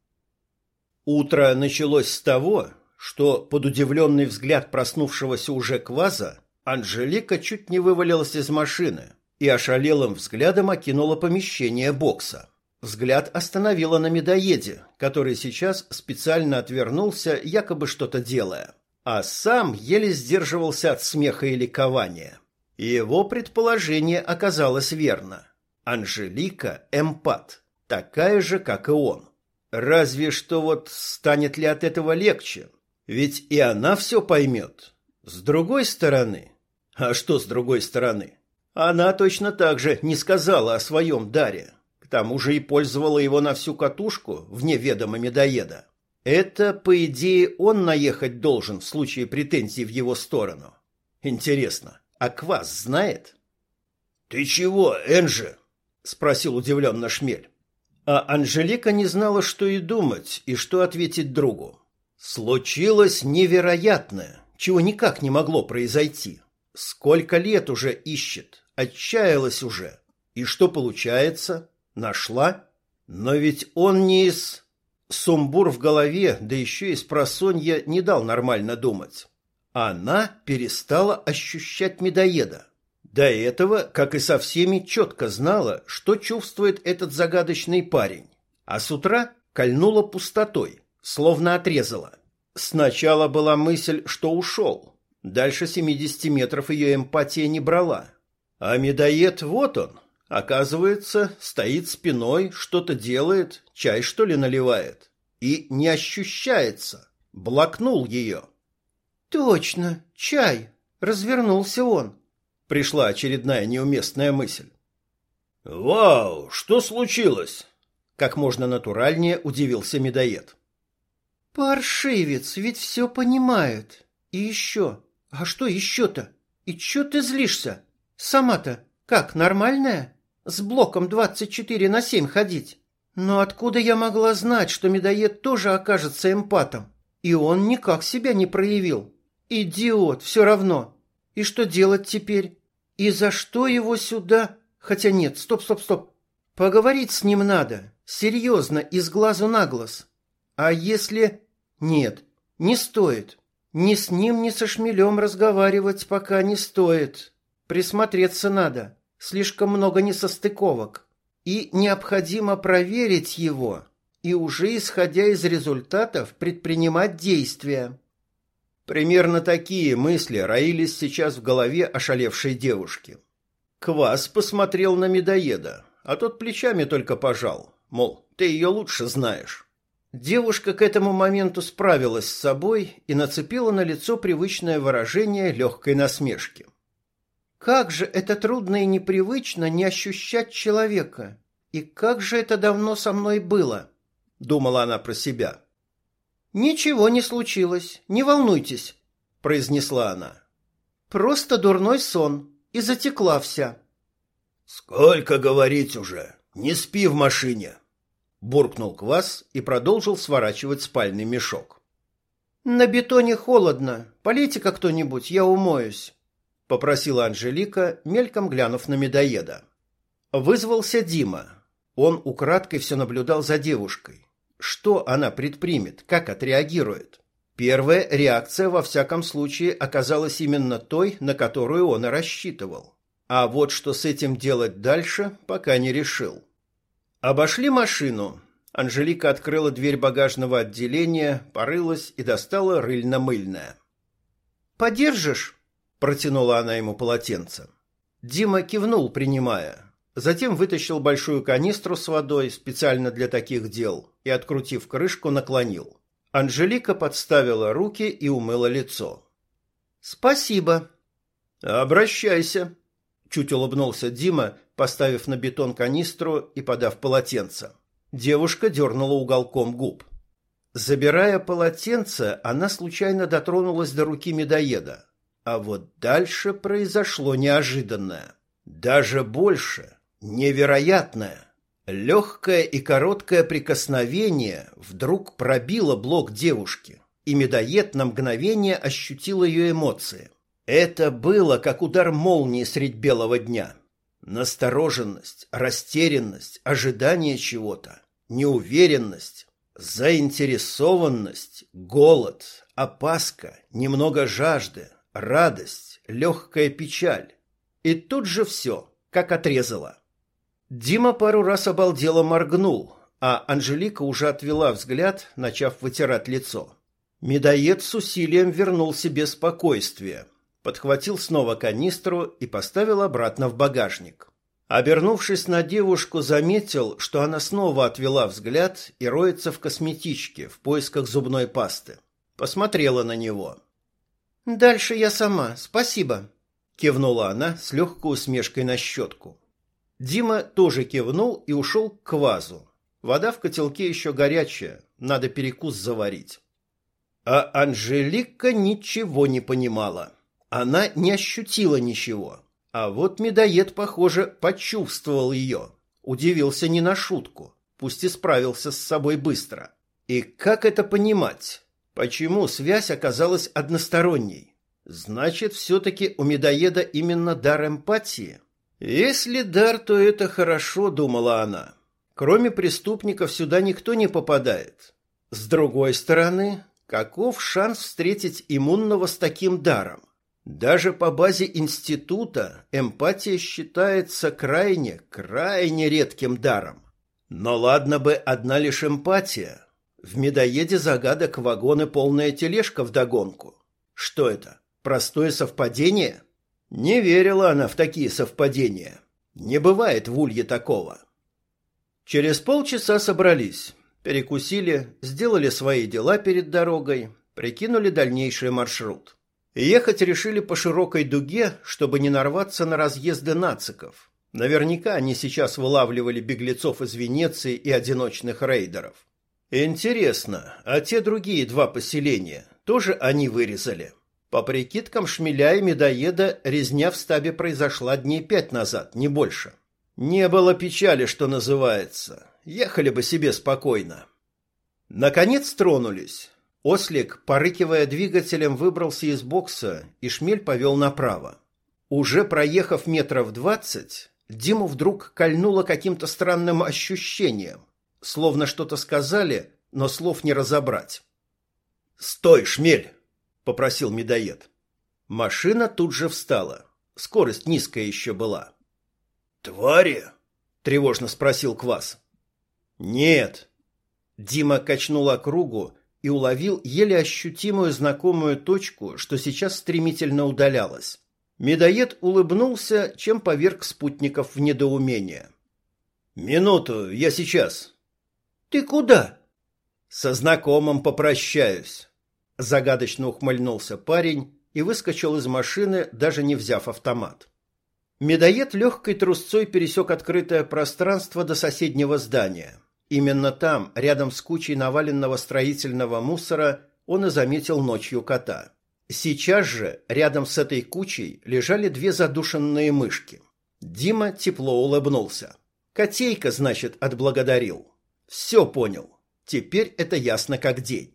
Утро началось с того, что под удивленный взгляд проснувшегося уже кваза Анжелика чуть не вывалилась из машины и ошалелым взглядом окинула помещение бокса. Взгляд остановила на медоеде, который сейчас специально отвернулся, якобы что-то делая, а сам еле сдерживался от смеха и ликования. Его предположение оказалось верно. Анжелика – эмпат, такая же, как и он. Разве что вот станет ли от этого легче? Ведь и она все поймет. С другой стороны, а что с другой стороны? Она точно так же не сказала о своем даре. К тому же и пользовала его на всю катушку, вне ведома медоеда. Это, по идее, он наехать должен в случае претензий в его сторону. Интересно, а Квас знает? «Ты чего, Энжи?» — спросил удивленно Шмель. А Анжелика не знала, что и думать, и что ответить другу. Случилось невероятное, чего никак не могло произойти. Сколько лет уже ищет, отчаялась уже. И что получается? Нашла? Но ведь он не из... Сумбур в голове, да еще и с просонья не дал нормально думать. Она перестала ощущать медоеда. До этого, как и со всеми, четко знала, что чувствует этот загадочный парень. А с утра кольнула пустотой, словно отрезала. Сначала была мысль, что ушел, Дальше 70 метров ее эмпатия не брала. А медоед вот он. Оказывается, стоит спиной, что-то делает, чай что ли наливает. И не ощущается. Блокнул ее. «Точно, чай!» Развернулся он. Пришла очередная неуместная мысль. «Вау, что случилось?» Как можно натуральнее удивился медоед. Паршивец ведь все понимает. И еще. А что еще-то? И че ты злишься? Сама-то как, нормальная? С блоком 24 на 7 ходить? Но откуда я могла знать, что медоед тоже окажется эмпатом? И он никак себя не проявил. Идиот, все равно. И что делать теперь? И за что его сюда? Хотя нет, стоп, стоп, стоп. Поговорить с ним надо. Серьезно, из глазу на глаз. А если... Нет, не стоит. Ни с ним, ни со шмелем разговаривать пока не стоит. Присмотреться надо. Слишком много несостыковок. И необходимо проверить его и уже исходя из результатов предпринимать действия. Примерно такие мысли роились сейчас в голове ошалевшей девушки. Квас посмотрел на медоеда, а тот плечами только пожал, мол, ты ее лучше знаешь. Девушка к этому моменту справилась с собой и нацепила на лицо привычное выражение легкой насмешки. Как же это трудно и непривычно не ощущать человека. И как же это давно со мной было, думала она про себя. Ничего не случилось, не волнуйтесь, произнесла она. Просто дурной сон, и затекла вся. Сколько говорить уже? Не спи в машине, буркнул Квас и продолжил сворачивать спальный мешок. На бетоне холодно. Полейте-ка кто-нибудь, я умоюсь, попросила Анжелика, мельком глянув на медоеда. Вызвался Дима. Он украдкой все наблюдал за девушкой. Что она предпримет, как отреагирует? Первая реакция во всяком случае оказалась именно той, на которую он и рассчитывал. А вот что с этим делать дальше, пока не решил. Обошли машину. Анжелика открыла дверь багажного отделения, порылась и достала рыльно-мыльное. «Подержишь?» – протянула она ему полотенце. Дима кивнул, принимая. Затем вытащил большую канистру с водой специально для таких дел и, открутив крышку, наклонил. Анжелика подставила руки и умыла лицо. «Спасибо». «Обращайся», — чуть улыбнулся Дима, поставив на бетон канистру и подав полотенце. Девушка дернула уголком губ. Забирая полотенце, она случайно дотронулась до руки медоеда. А вот дальше произошло неожиданное. Даже больше — Невероятное, легкое и короткое прикосновение вдруг пробило блок девушки, и медоед на мгновение ощутил ее эмоции. Это было как удар молнии средь белого дня. Настороженность, растерянность, ожидание чего-то, неуверенность, заинтересованность, голод, опаска, немного жажды, радость, легкая печаль. И тут же все, как отрезало. Дима пару раз обалдело моргнул, а Анжелика уже отвела взгляд, начав вытирать лицо. Медоед с усилием вернул себе спокойствие, подхватил снова канистру и поставил обратно в багажник. Обернувшись на девушку, заметил, что она снова отвела взгляд и роется в косметичке в поисках зубной пасты. Посмотрела на него. «Дальше я сама, спасибо», — кивнула она с легкой усмешкой на щетку. Дима тоже кивнул и ушел к квазу. Вода в котелке еще горячая, надо перекус заварить. А Анжелика ничего не понимала. Она не ощутила ничего. А вот медоед, похоже, почувствовал ее. Удивился не на шутку, пусть и справился с собой быстро. И как это понимать? Почему связь оказалась односторонней? Значит, все-таки у медоеда именно дар эмпатии? Если дар, то это хорошо, думала она. Кроме преступников сюда никто не попадает. С другой стороны, каков шанс встретить иммунного с таким даром? Даже по базе института эмпатия считается крайне, крайне редким даром. Но ладно бы одна лишь эмпатия. В медоеде загадок вагоны полная тележка вдогонку. Что это? Простое совпадение? Не верила она в такие совпадения. Не бывает в Улье такого. Через полчаса собрались, перекусили, сделали свои дела перед дорогой, прикинули дальнейший маршрут. Ехать решили по широкой дуге, чтобы не нарваться на разъезды нациков. Наверняка они сейчас вылавливали беглецов из Венеции и одиночных рейдеров. Интересно, а те другие два поселения тоже они вырезали? По прикидкам Шмеля и Медоеда резня в стабе произошла дней пять назад, не больше. Не было печали, что называется. Ехали бы себе спокойно. Наконец тронулись. Ослик, порыкивая двигателем, выбрался из бокса, и шмель повел направо. Уже проехав метров двадцать, Диму вдруг кольнуло каким-то странным ощущением, словно что-то сказали, но слов не разобрать. «Стой, шмель!» — попросил медоед. Машина тут же встала. Скорость низкая еще была. «Твари?» — тревожно спросил Квас. «Нет». Дима качнул округу и уловил еле ощутимую знакомую точку, что сейчас стремительно удалялась. Медоед улыбнулся, чем поверг спутников в недоумение. «Минуту, я сейчас». «Ты куда?» «Со знакомым попрощаюсь». Загадочно ухмыльнулся парень и выскочил из машины, даже не взяв автомат. Медоед легкой трусцой пересек открытое пространство до соседнего здания. Именно там, рядом с кучей наваленного строительного мусора, он и заметил ночью кота. Сейчас же, рядом с этой кучей, лежали две задушенные мышки. Дима тепло улыбнулся. Котейка, значит, отблагодарил. Все понял. Теперь это ясно как день.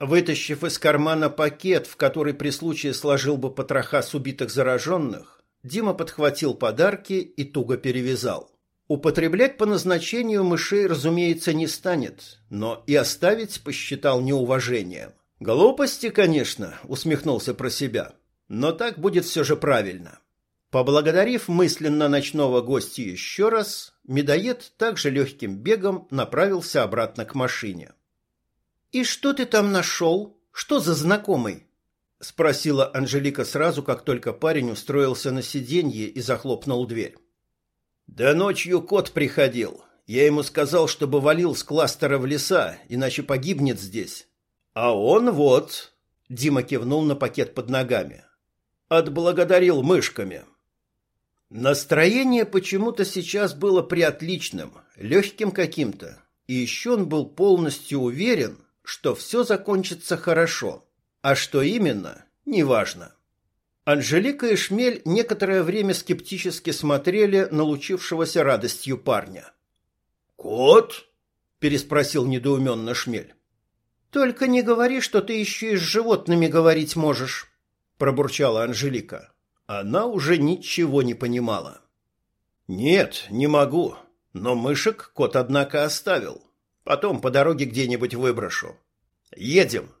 Вытащив из кармана пакет, в который при случае сложил бы потроха с убитых зараженных, Дима подхватил подарки и туго перевязал. Употреблять по назначению мышей, разумеется, не станет, но и оставить посчитал неуважением. Глупости, конечно, усмехнулся про себя, но так будет все же правильно. Поблагодарив мысленно ночного гостя еще раз, медоед также легким бегом направился обратно к машине. «И что ты там нашел? Что за знакомый?» — спросила Анжелика сразу, как только парень устроился на сиденье и захлопнул дверь. «Да ночью кот приходил. Я ему сказал, чтобы валил с кластера в леса, иначе погибнет здесь. А он вот...» — Дима кивнул на пакет под ногами. «Отблагодарил мышками». Настроение почему-то сейчас было приотличным, легким каким-то. И еще он был полностью уверен, что все закончится хорошо, а что именно, неважно. Анжелика и Шмель некоторое время скептически смотрели на лучившегося радостью парня. «Кот?» – переспросил недоуменно Шмель. «Только не говори, что ты еще и с животными говорить можешь», – пробурчала Анжелика. Она уже ничего не понимала. «Нет, не могу. Но мышек кот, однако, оставил. Потом по дороге где-нибудь выброшу. Едем.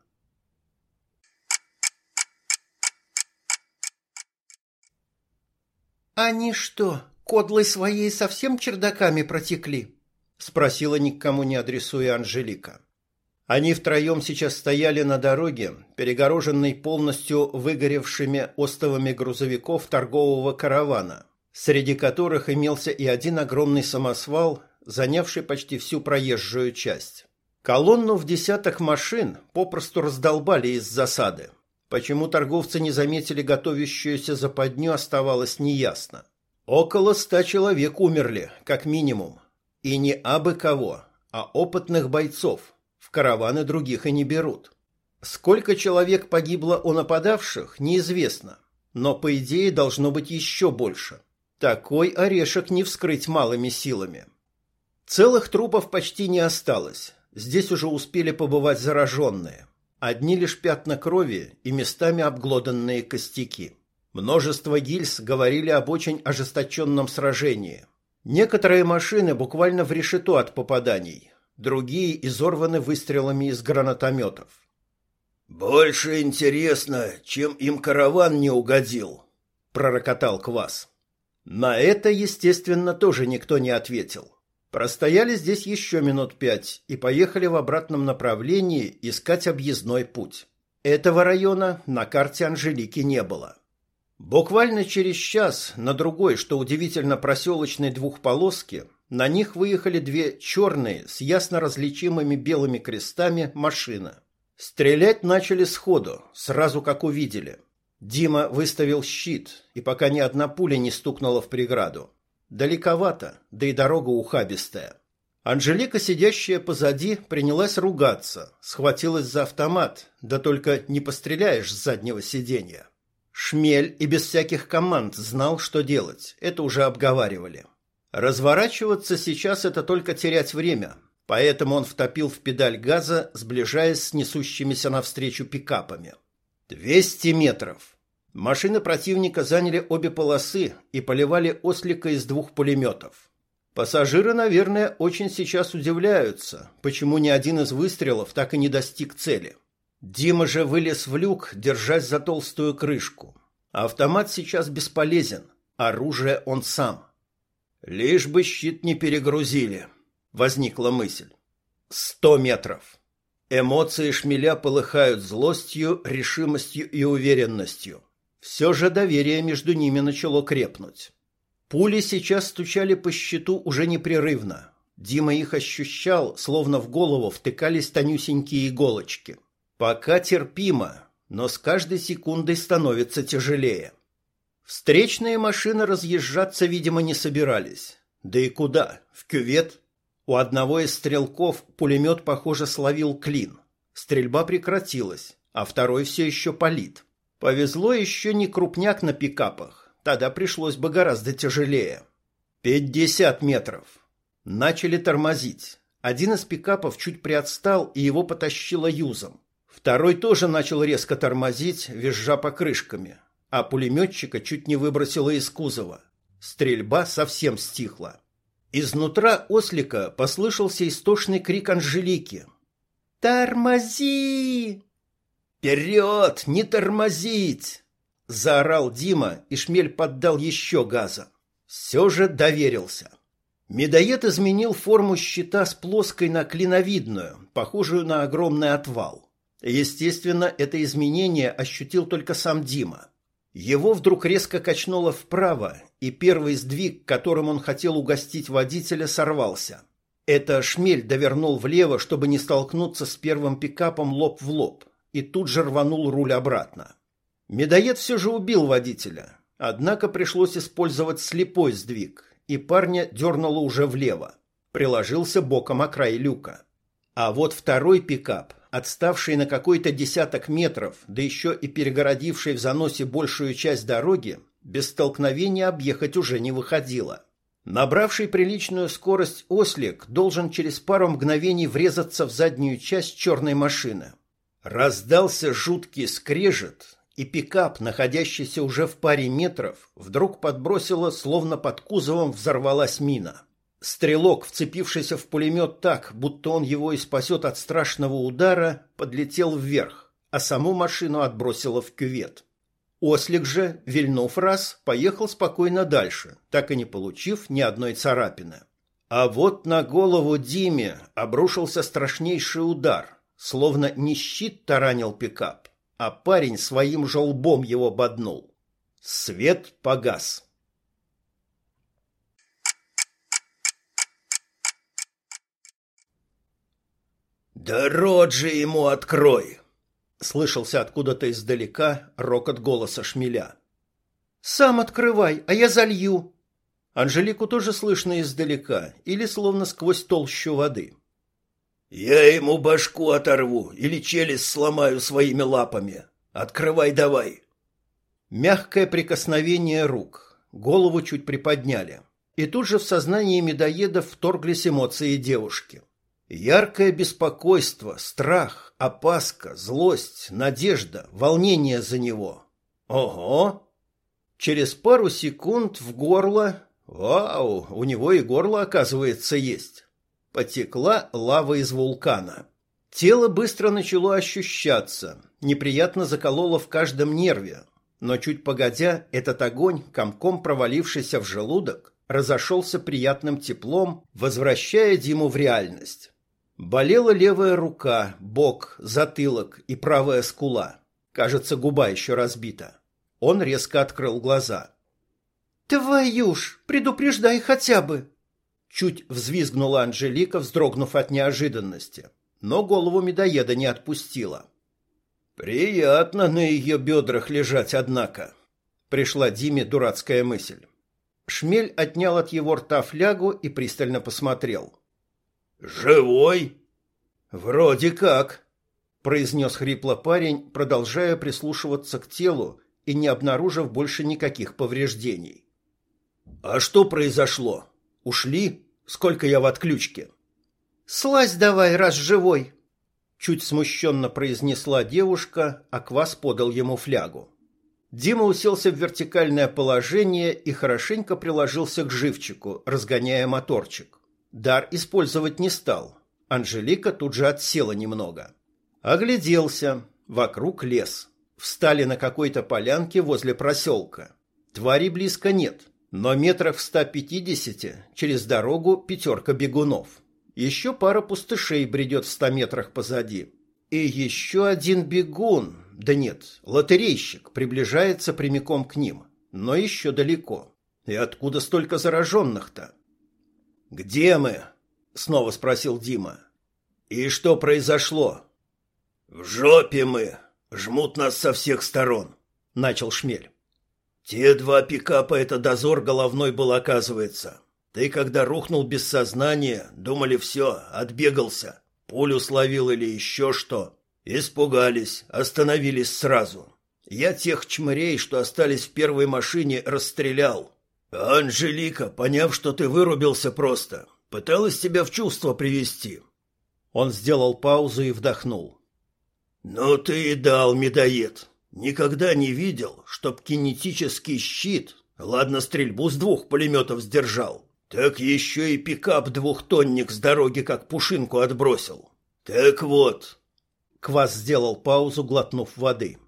Они что, кодлы своей совсем чердаками протекли? спросила никому не адресуя Анжелика. Они втроем сейчас стояли на дороге, перегороженной полностью выгоревшими остовами грузовиков торгового каравана, среди которых имелся и один огромный самосвал занявший почти всю проезжую часть. Колонну в десяток машин попросту раздолбали из засады. Почему торговцы не заметили готовящуюся западню, оставалось неясно. Около ста человек умерли, как минимум. И не абы кого, а опытных бойцов. В караваны других и не берут. Сколько человек погибло у нападавших, неизвестно. Но, по идее, должно быть еще больше. Такой орешек не вскрыть малыми силами. Целых трупов почти не осталось. Здесь уже успели побывать зараженные. Одни лишь пятна крови и местами обглоданные костяки. Множество гильз говорили об очень ожесточенном сражении. Некоторые машины буквально в решето от попаданий, другие изорваны выстрелами из гранатометов. «Больше интересно, чем им караван не угодил», — пророкотал Квас. На это, естественно, тоже никто не ответил. Простояли здесь еще минут пять и поехали в обратном направлении искать объездной путь. Этого района на карте Анжелики не было. Буквально через час на другой, что удивительно проселочной двухполоски, на них выехали две черные с ясно различимыми белыми крестами машины. Стрелять начали сходу, сразу как увидели. Дима выставил щит, и пока ни одна пуля не стукнула в преграду. Далековато, да и дорога ухабистая. Анжелика, сидящая позади, принялась ругаться, схватилась за автомат, да только не постреляешь с заднего сиденья. Шмель и без всяких команд знал, что делать, это уже обговаривали. Разворачиваться сейчас это только терять время, поэтому он втопил в педаль газа, сближаясь с несущимися навстречу пикапами. Двести метров. Машины противника заняли обе полосы и поливали ослика из двух пулеметов. Пассажиры, наверное, очень сейчас удивляются, почему ни один из выстрелов так и не достиг цели. Дима же вылез в люк, держась за толстую крышку. Автомат сейчас бесполезен, оружие он сам. Лишь бы щит не перегрузили, возникла мысль. Сто метров. Эмоции шмеля полыхают злостью, решимостью и уверенностью. Все же доверие между ними начало крепнуть. Пули сейчас стучали по щиту уже непрерывно. Дима их ощущал, словно в голову втыкались тонюсенькие иголочки. Пока терпимо, но с каждой секундой становится тяжелее. Встречные машины разъезжаться, видимо, не собирались. Да и куда? В кювет? У одного из стрелков пулемет, похоже, словил клин. Стрельба прекратилась, а второй все еще палит. Повезло еще не крупняк на пикапах. Тогда пришлось бы гораздо тяжелее. Пятьдесят метров. Начали тормозить. Один из пикапов чуть приотстал, и его потащило юзом. Второй тоже начал резко тормозить, визжа покрышками, а пулеметчика чуть не выбросило из кузова. Стрельба совсем стихла. Изнутра ослика послышался истошный крик Анжелики. «Тормози!» «Вперед! Не тормозить!» Заорал Дима, и шмель поддал еще газа. Все же доверился. Медоед изменил форму щита с плоской на клиновидную, похожую на огромный отвал. Естественно, это изменение ощутил только сам Дима. Его вдруг резко качнуло вправо, и первый сдвиг, которым он хотел угостить водителя, сорвался. Это шмель довернул влево, чтобы не столкнуться с первым пикапом лоб в лоб, и тут же рванул руль обратно. Медоед все же убил водителя, однако пришлось использовать слепой сдвиг, и парня дернуло уже влево. Приложился боком о край люка. А вот второй пикап, отставший на какой-то десяток метров, да еще и перегородивший в заносе большую часть дороги, без столкновения объехать уже не выходило. Набравший приличную скорость ослик должен через пару мгновений врезаться в заднюю часть черной машины. Раздался жуткий скрежет, и пикап, находящийся уже в паре метров, вдруг подбросило, словно под кузовом взорвалась мина. Стрелок, вцепившийся в пулемет так, будто он его и спасет от страшного удара, подлетел вверх, а саму машину отбросило в кювет. Ослик же, вильнув раз, поехал спокойно дальше, так и не получив ни одной царапины. А вот на голову Диме обрушился страшнейший удар, словно не щит таранил пикап, а парень своим же лбом его боднул. Свет погас. «Да рот же ему открой!» — слышался откуда-то издалека рокот голоса шмеля. «Сам открывай, а я залью!» Анжелику тоже слышно издалека или словно сквозь толщу воды. Я ему башку оторву или челюсть сломаю своими лапами. Открывай давай. Мягкое прикосновение рук. Голову чуть приподняли. И тут же в сознании медоедов вторглись эмоции девушки. Яркое беспокойство, страх, опаска, злость, надежда, волнение за него. Ого! Через пару секунд в горло... Вау, у него и горло, оказывается, есть. Потекла лава из вулкана. Тело быстро начало ощущаться, неприятно закололо в каждом нерве, но чуть погодя, этот огонь, комком провалившийся в желудок, разошелся приятным теплом, возвращая Диму в реальность. Болела левая рука, бок, затылок и правая скула. Кажется, губа еще разбита. Он резко открыл глаза. «Твою ж, предупреждай хотя бы!» Чуть взвизгнула Анжелика, вздрогнув от неожиданности, но голову медоеда не отпустила. «Приятно на ее бедрах лежать, однако», — пришла Диме дурацкая мысль. Шмель отнял от его рта флягу и пристально посмотрел. Живой? Вроде как, произнес хрипло парень, продолжая прислушиваться к телу и не обнаружив больше никаких повреждений. А что произошло? Ушли? Сколько я в отключке? Слазь давай, раз живой, чуть смущенно произнесла девушка, а Квас подал ему флягу. Дима уселся в вертикальное положение и хорошенько приложился к живчику, разгоняя моторчик. Дар использовать не стал. Анжелика тут же отсела немного. Огляделся. Вокруг лес. Встали на какой-то полянке возле проселка. Твари близко нет, но метрах в 150 через дорогу пятерка бегунов. Еще пара пустышей бредет в ста метрах позади. И еще один бегун, да нет, лотерейщик приближается прямиком к ним, но еще далеко. И откуда столько зараженных-то? «Где мы?» — снова спросил Дима. «И что произошло?» «В жопе мы. Жмут нас со всех сторон», — начал Шмель. «Те два пикапа — это дозор головной был, оказывается. Ты, когда рухнул без сознания, думали, все, отбегался, пулю словил или еще что. Испугались, остановились сразу. Я тех чмырей, что остались в первой машине, расстрелял. Анжелика, поняв, что ты вырубился просто, пыталась тебя в чувство привести. Он сделал паузу и вдохнул. «Ну ты и дал, медоед. Никогда не видел, чтоб кинетический щит, ладно, стрельбу с двух пулеметов сдержал, так еще и пикап-двухтонник с дороги как пушинку отбросил. Так вот, Квас сделал паузу, глотнув воды.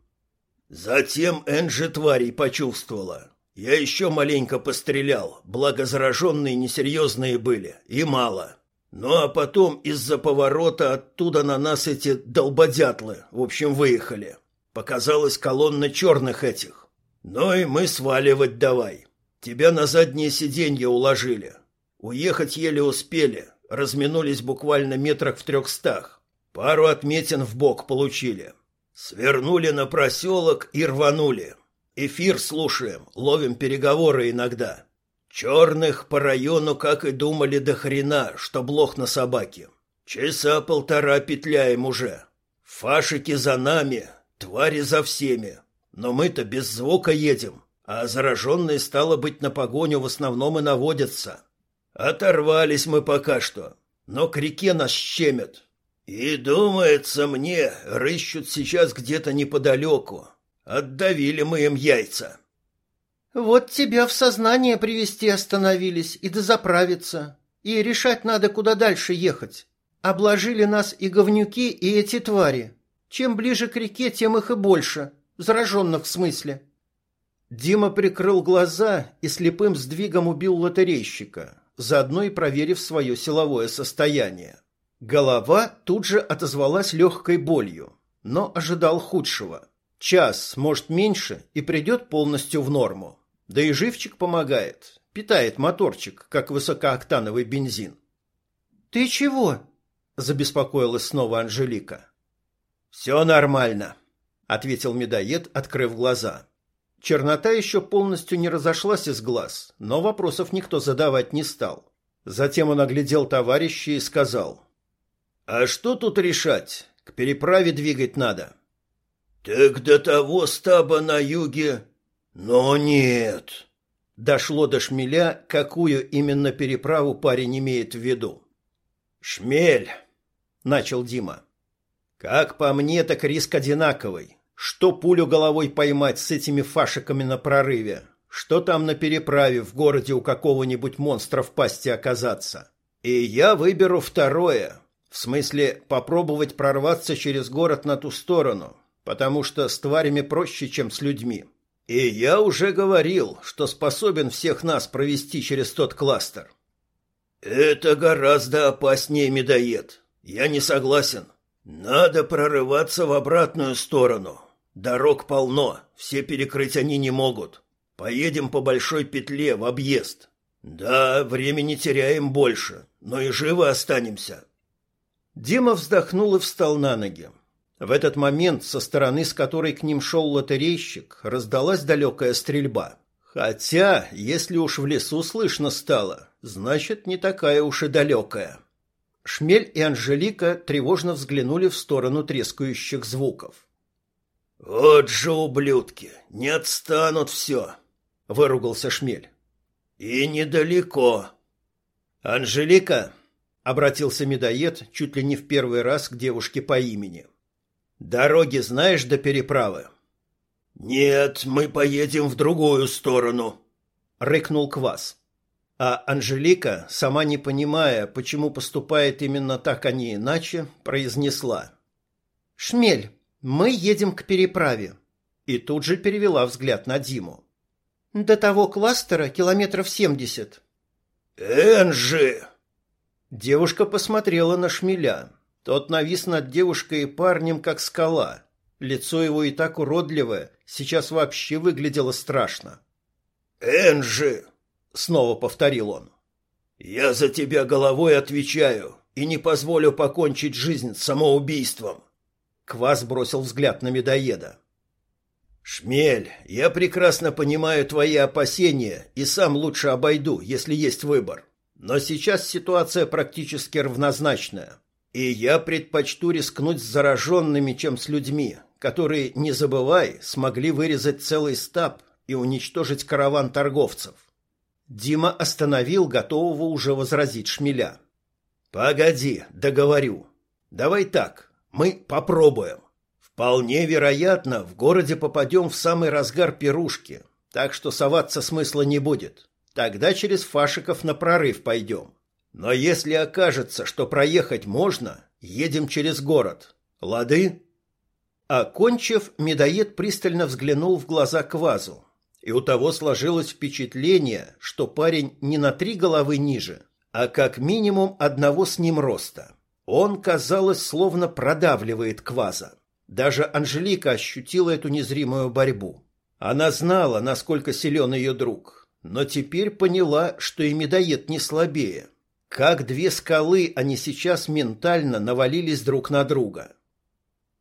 Затем Энджи тварей почувствовала. Я еще маленько пострелял, благо зараженные несерьезные были, и мало. Ну а потом из-за поворота оттуда на нас эти долбодятлы, в общем, выехали. Показалась колонна черных этих. Ну и мы сваливать давай. Тебя на заднее сиденье уложили. Уехать еле успели, разминулись буквально метрах в трехстах. Пару отметин в бок получили. Свернули на проселок и рванули. Эфир слушаем, ловим переговоры иногда. Черных по району, как и думали, до хрена, что блох на собаке. Часа полтора петляем уже. Фашики за нами, твари за всеми. Но мы-то без звука едем, а зараженные, стало быть, на погоню в основном и наводятся. Оторвались мы пока что, но к реке нас щемят, и, думается мне, рыщут сейчас где-то неподалеку. Отдавили мы им яйца. Вот тебя в сознание привести остановились и дозаправиться. И решать надо, куда дальше ехать. Обложили нас и говнюки, и эти твари. Чем ближе к реке, тем их и больше. Зараженных в смысле. Дима прикрыл глаза и слепым сдвигом убил лотерейщика, заодно и проверив свое силовое состояние. Голова тут же отозвалась легкой болью, но ожидал худшего. Час, может, меньше, и придет полностью в норму. Да и живчик помогает, питает моторчик, как высокооктановый бензин. «Ты чего?» – забеспокоилась снова Анжелика. «Все нормально», – ответил медоед, открыв глаза. Чернота еще полностью не разошлась из глаз, но вопросов никто задавать не стал. Затем он оглядел товарища и сказал – а что тут решать? К переправе двигать надо. Так до того стаба на юге. Но нет. Дошло до шмеля, какую именно переправу парень имеет в виду. Шмель, начал Дима. Как по мне, так риск одинаковый. Что пулю головой поймать с этими фашиками на прорыве? Что там на переправе в городе у какого-нибудь монстра в пасти оказаться? И я выберу второе. В смысле, попробовать прорваться через город на ту сторону, потому что с тварями проще, чем с людьми. И я уже говорил, что способен всех нас провести через тот кластер. Это гораздо опаснее медоед. Я не согласен. Надо прорываться в обратную сторону. Дорог полно, все перекрыть они не могут. Поедем по большой петле в объезд. Да, времени теряем больше, но и живы останемся. Дима вздохнул и встал на ноги. В этот момент со стороны, с которой к ним шел лотерейщик, раздалась далекая стрельба. Хотя, если уж в лесу слышно стало, значит, не такая уж и далекая. Шмель и Анжелика тревожно взглянули в сторону трескающих звуков. «Вот же ублюдки! Не отстанут все!» — выругался Шмель. «И недалеко!» «Анжелика!» — обратился медоед чуть ли не в первый раз к девушке по имени. «Дороги знаешь до переправы?» «Нет, мы поедем в другую сторону», — рыкнул Квас. А Анжелика, сама не понимая, почему поступает именно так, а не иначе, произнесла. «Шмель, мы едем к переправе». И тут же перевела взгляд на Диму. «До того кластера километров семьдесят». «Энжи!» Девушка посмотрела на шмеля. Тот навис над девушкой и парнем, как скала. Лицо его и так уродливое, сейчас вообще выглядело страшно. «Энжи!» — снова повторил он. «Я за тебя головой отвечаю и не позволю покончить жизнь самоубийством». Квас бросил взгляд на медоеда. «Шмель, я прекрасно понимаю твои опасения и сам лучше обойду, если есть выбор. Но сейчас ситуация практически равнозначная. И я предпочту рискнуть с зараженными, чем с людьми, которые, не забывай, смогли вырезать целый стаб и уничтожить караван торговцев. Дима остановил готового уже возразить шмеля. «Погоди, договорю. Давай так, мы попробуем. Вполне вероятно, в городе попадем в самый разгар пирушки, так что соваться смысла не будет. Тогда через Фашиков на прорыв пойдем. Но если окажется, что проехать можно, едем через город. Лады?» Окончив, медоед пристально взглянул в глаза Квазу, и у того сложилось впечатление, что парень не на три головы ниже, а как минимум одного с ним роста. Он, казалось, словно продавливает Кваза. Даже Анжелика ощутила эту незримую борьбу. Она знала, насколько силен ее друг, но теперь поняла, что и медоед не слабее. Как две скалы они сейчас ментально навалились друг на друга.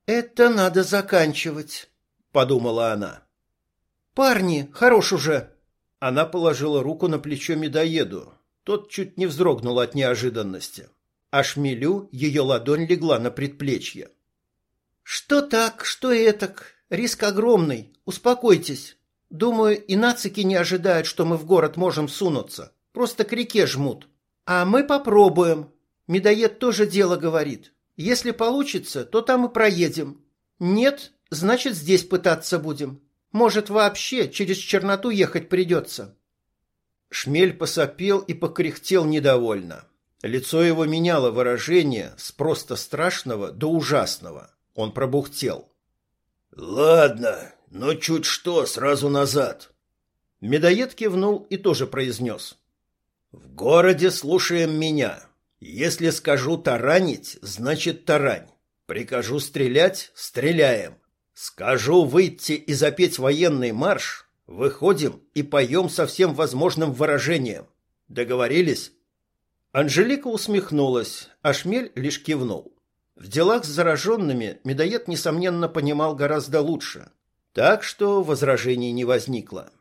«Это надо заканчивать», — подумала она. «Парни, хорош уже!» Она положила руку на плечо медоеду. Тот чуть не вздрогнул от неожиданности. А шмелю ее ладонь легла на предплечье. «Что так, что этак? Риск огромный. Успокойтесь. Думаю, и нацики не ожидают, что мы в город можем сунуться. Просто к реке жмут. А мы попробуем. Медоед тоже дело говорит. Если получится, то там и проедем. Нет, значит, здесь пытаться будем. Может, вообще через черноту ехать придется. Шмель посопел и покряхтел недовольно. Лицо его меняло выражение с просто страшного до ужасного. Он пробухтел. «Ладно, но чуть что, сразу назад». Медоед кивнул и тоже произнес. «В городе слушаем меня. Если скажу таранить, значит тарань. Прикажу стрелять – стреляем. Скажу выйти и запеть военный марш, выходим и поем со всем возможным выражением. Договорились? Анжелика усмехнулась, а Шмель лишь кивнул. В делах с зараженными медоед, несомненно, понимал гораздо лучше, так что возражений не возникло.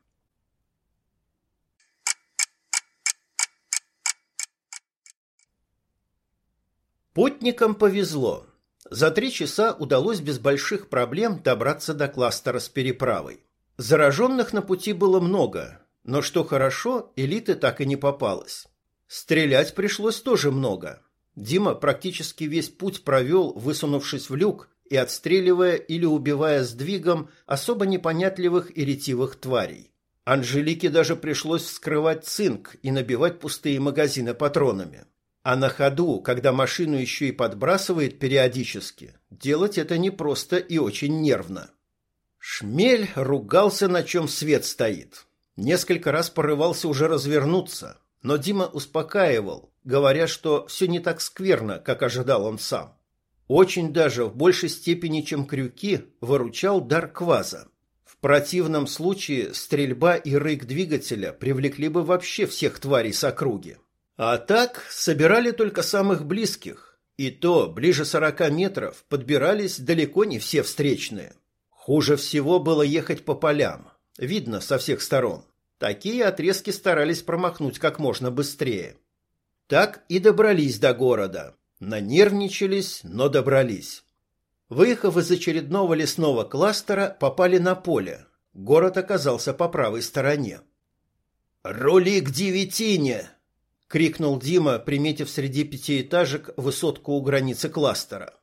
Путникам повезло. За три часа удалось без больших проблем добраться до кластера с переправой. Зараженных на пути было много, но что хорошо, элиты так и не попалось. Стрелять пришлось тоже много. Дима практически весь путь провел, высунувшись в люк и отстреливая или убивая сдвигом особо непонятливых и ретивых тварей. Анжелике даже пришлось вскрывать цинк и набивать пустые магазины патронами. А на ходу, когда машину еще и подбрасывает периодически, делать это непросто и очень нервно. Шмель ругался, на чем свет стоит. Несколько раз порывался уже развернуться, но Дима успокаивал, говоря, что все не так скверно, как ожидал он сам. Очень даже в большей степени, чем крюки, выручал дар кваза. В противном случае стрельба и рык двигателя привлекли бы вообще всех тварей с округи. А так собирали только самых близких, и то ближе сорока метров подбирались далеко не все встречные. Хуже всего было ехать по полям, видно со всех сторон. Такие отрезки старались промахнуть как можно быстрее. Так и добрались до города. Нанервничались, но добрались. Выехав из очередного лесного кластера, попали на поле. Город оказался по правой стороне. «Рули к девятине!» — крикнул Дима, приметив среди пятиэтажек высотку у границы кластера.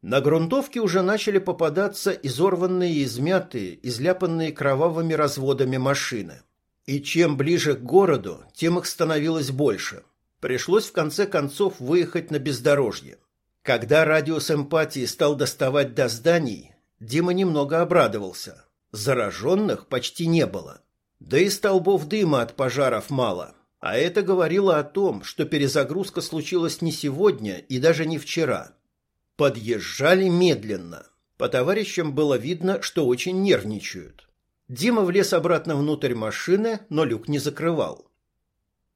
На грунтовке уже начали попадаться изорванные и измятые, изляпанные кровавыми разводами машины. И чем ближе к городу, тем их становилось больше. Пришлось в конце концов выехать на бездорожье. Когда радиус эмпатии стал доставать до зданий, Дима немного обрадовался. Зараженных почти не было. Да и столбов дыма от пожаров мало. А это говорило о том, что перезагрузка случилась не сегодня и даже не вчера. Подъезжали медленно. По товарищам было видно, что очень нервничают. Дима влез обратно внутрь машины, но люк не закрывал.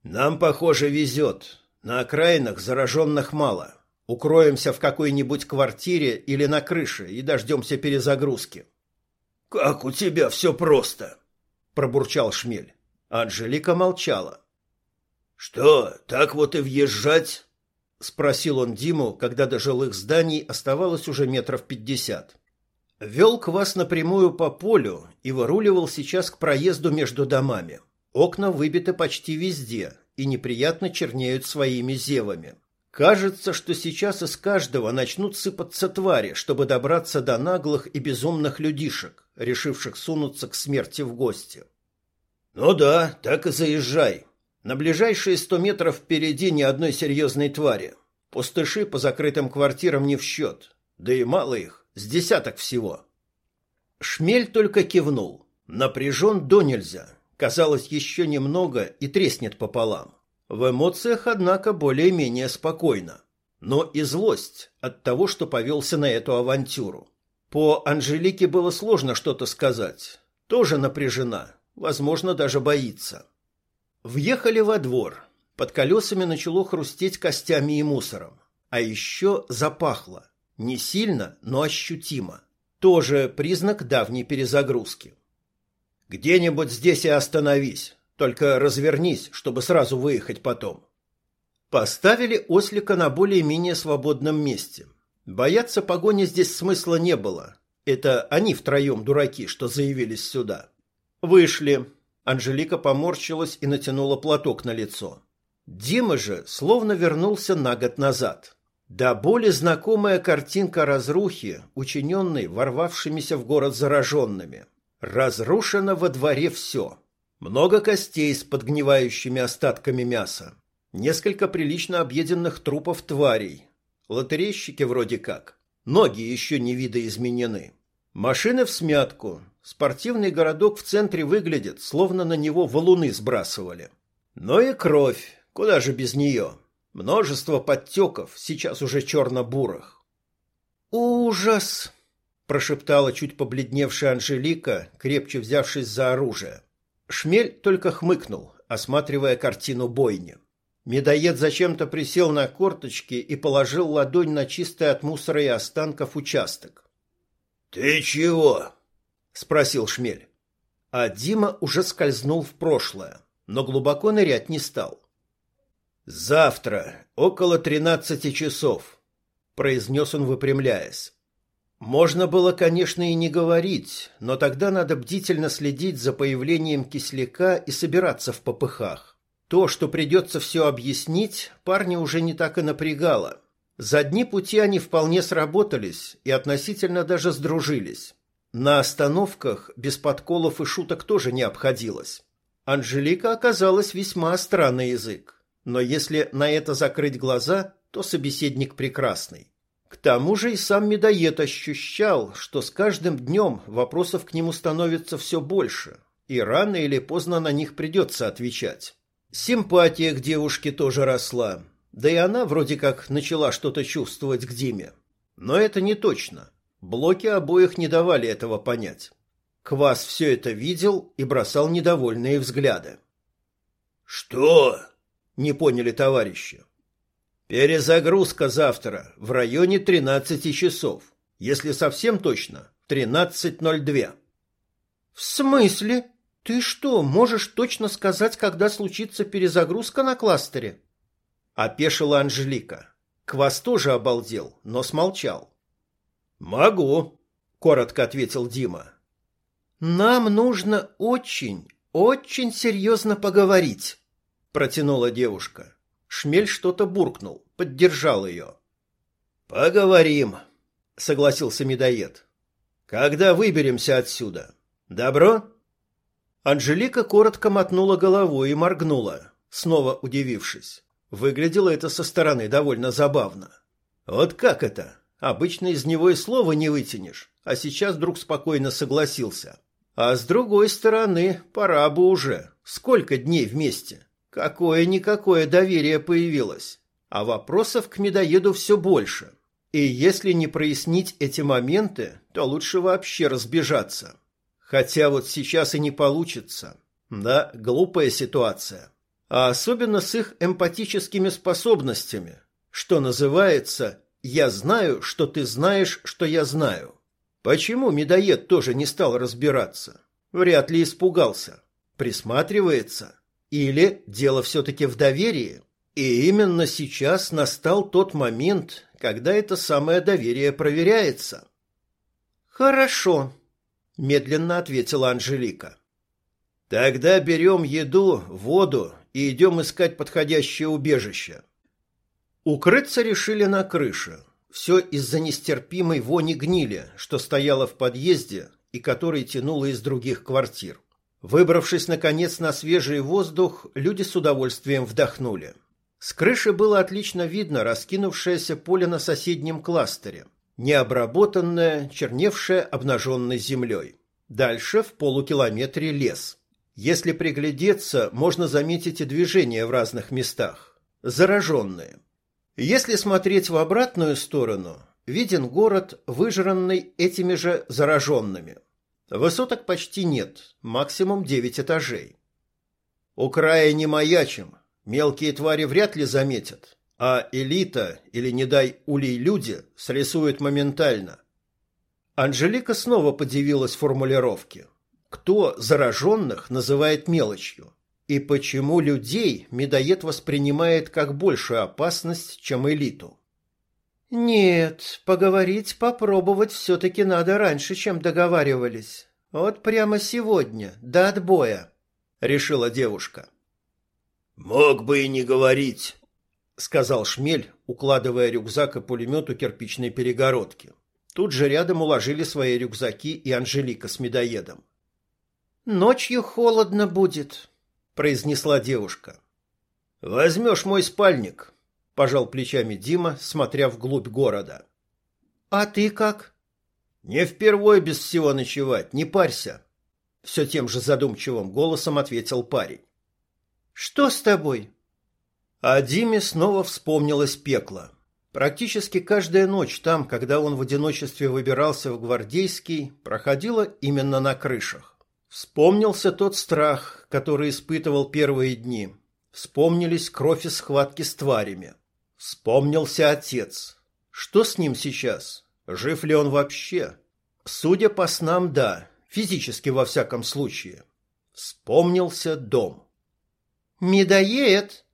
«Нам, похоже, везет. На окраинах зараженных мало. Укроемся в какой-нибудь квартире или на крыше и дождемся перезагрузки». «Как у тебя все просто!» — пробурчал Шмель. Анжелика молчала. «Что, так вот и въезжать?» — спросил он Диму, когда до жилых зданий оставалось уже метров пятьдесят. Вел квас напрямую по полю и выруливал сейчас к проезду между домами. Окна выбиты почти везде и неприятно чернеют своими зевами. Кажется, что сейчас из каждого начнут сыпаться твари, чтобы добраться до наглых и безумных людишек, решивших сунуться к смерти в гости. «Ну да, так и заезжай. На ближайшие сто метров впереди ни одной серьезной твари. Пустыши по закрытым квартирам не в счет. Да и мало их, с десяток всего». Шмель только кивнул. Напряжен до нельзя. Казалось, еще немного и треснет пополам. В эмоциях, однако, более-менее спокойно. Но и злость от того, что повелся на эту авантюру. По Анжелике было сложно что-то сказать. Тоже напряжена, возможно, даже боится. Въехали во двор. Под колесами начало хрустеть костями и мусором. А еще запахло. Не сильно, но ощутимо. Тоже признак давней перезагрузки. «Где-нибудь здесь и остановись. Только развернись, чтобы сразу выехать потом. Поставили ослика на более-менее свободном месте. Бояться погони здесь смысла не было. Это они втроем дураки, что заявились сюда. Вышли. Анжелика поморщилась и натянула платок на лицо. Дима же словно вернулся на год назад. Да более знакомая картинка разрухи, учиненной ворвавшимися в город зараженными. Разрушено во дворе все. Много костей с подгнивающими остатками мяса. Несколько прилично объеденных трупов тварей. Лотерейщики вроде как. Ноги еще не видоизменены. Машины в смятку. Спортивный городок в центре выглядит, словно на него валуны сбрасывали. Но и кровь. Куда же без нее? Множество подтеков, сейчас уже черно-бурых. «Ужас!» – прошептала чуть побледневшая Анжелика, крепче взявшись за оружие. Шмель только хмыкнул, осматривая картину бойни. Медоед зачем-то присел на корточки и положил ладонь на чистый от мусора и останков участок. «Ты чего?» — спросил Шмель. А Дима уже скользнул в прошлое, но глубоко нырять не стал. «Завтра, около тринадцати часов», — произнес он, выпрямляясь. Можно было, конечно, и не говорить, но тогда надо бдительно следить за появлением кисляка и собираться в попыхах. То, что придется все объяснить, парни уже не так и напрягало. За дни пути они вполне сработались и относительно даже сдружились. На остановках без подколов и шуток тоже не обходилось. Анжелика оказалась весьма странный язык, но если на это закрыть глаза, то собеседник прекрасный. К тому же и сам медоед ощущал, что с каждым днем вопросов к нему становится все больше, и рано или поздно на них придется отвечать. Симпатия к девушке тоже росла, да и она вроде как начала что-то чувствовать к Диме. Но это не точно. Блоки обоих не давали этого понять. Квас все это видел и бросал недовольные взгляды. «Что?» — не поняли товарищи. Перезагрузка завтра в районе 13 часов. Если совсем точно, 13.02. В смысле? Ты что, можешь точно сказать, когда случится перезагрузка на кластере? Опешила Анжелика. Квас тоже обалдел, но смолчал. «Могу», — коротко ответил Дима. «Нам нужно очень, очень серьезно поговорить», — протянула девушка. Шмель что-то буркнул, поддержал ее. «Поговорим», — согласился медоед. «Когда выберемся отсюда? Добро?» Анжелика коротко мотнула головой и моргнула, снова удивившись. Выглядело это со стороны довольно забавно. Вот как это? Обычно из него и слова не вытянешь, а сейчас вдруг спокойно согласился. А с другой стороны, пора бы уже. Сколько дней вместе? Какое-никакое доверие появилось. А вопросов к медоеду все больше. И если не прояснить эти моменты, то лучше вообще разбежаться. Хотя вот сейчас и не получится. Да, глупая ситуация. А особенно с их эмпатическими способностями. Что называется «я знаю, что ты знаешь, что я знаю». Почему медоед тоже не стал разбираться? Вряд ли испугался. Присматривается. Или дело все-таки в доверии? И именно сейчас настал тот момент, когда это самое доверие проверяется. «Хорошо», медленно ответила Анжелика. Тогда берем еду, воду и идем искать подходящее убежище. Укрыться решили на крыше. Все из-за нестерпимой вони гнили, что стояла в подъезде и которой тянуло из других квартир. Выбравшись, наконец, на свежий воздух, люди с удовольствием вдохнули. С крыши было отлично видно раскинувшееся поле на соседнем кластере необработанная, черневшая обнаженной землей. Дальше в полукилометре лес. Если приглядеться, можно заметить и движения в разных местах. Зараженные. Если смотреть в обратную сторону, виден город, выжранный этими же зараженными. Высоток почти нет, максимум 9 этажей. У края не маячим, мелкие твари вряд ли заметят, а элита или, не дай улей люди, срисуют моментально. Анжелика снова подивилась формулировке. Кто зараженных называет мелочью? И почему людей медоед воспринимает как большую опасность, чем элиту? Нет, поговорить, попробовать все-таки надо раньше, чем договаривались. Вот прямо сегодня, до отбоя, решила девушка. Мог бы и не говорить, — сказал Шмель, укладывая рюкзак и пулемет у кирпичной перегородки. Тут же рядом уложили свои рюкзаки и Анжелика с медоедом. «Ночью холодно будет», — произнесла девушка. «Возьмешь мой спальник», — пожал плечами Дима, смотря вглубь города. «А ты как?» «Не впервой без всего ночевать, не парься», — все тем же задумчивым голосом ответил парень. «Что с тобой?» А Диме снова вспомнилось пекло. Практически каждая ночь там, когда он в одиночестве выбирался в Гвардейский, проходила именно на крышах. Вспомнился тот страх, который испытывал первые дни. Вспомнились кровь и схватки с тварями. Вспомнился отец. Что с ним сейчас? Жив ли он вообще? Судя по снам, да. Физически, во всяком случае. Вспомнился дом. «Медоед!»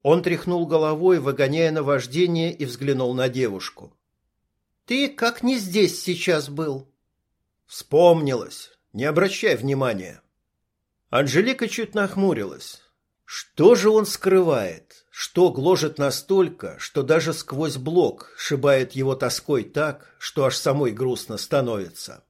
Он тряхнул головой, выгоняя наваждение, и взглянул на девушку. «Ты как не здесь сейчас был?» «Вспомнилось. Не обращай внимания». Анжелика чуть нахмурилась. Что же он скрывает? Что гложет настолько, что даже сквозь блок шибает его тоской так, что аж самой грустно становится?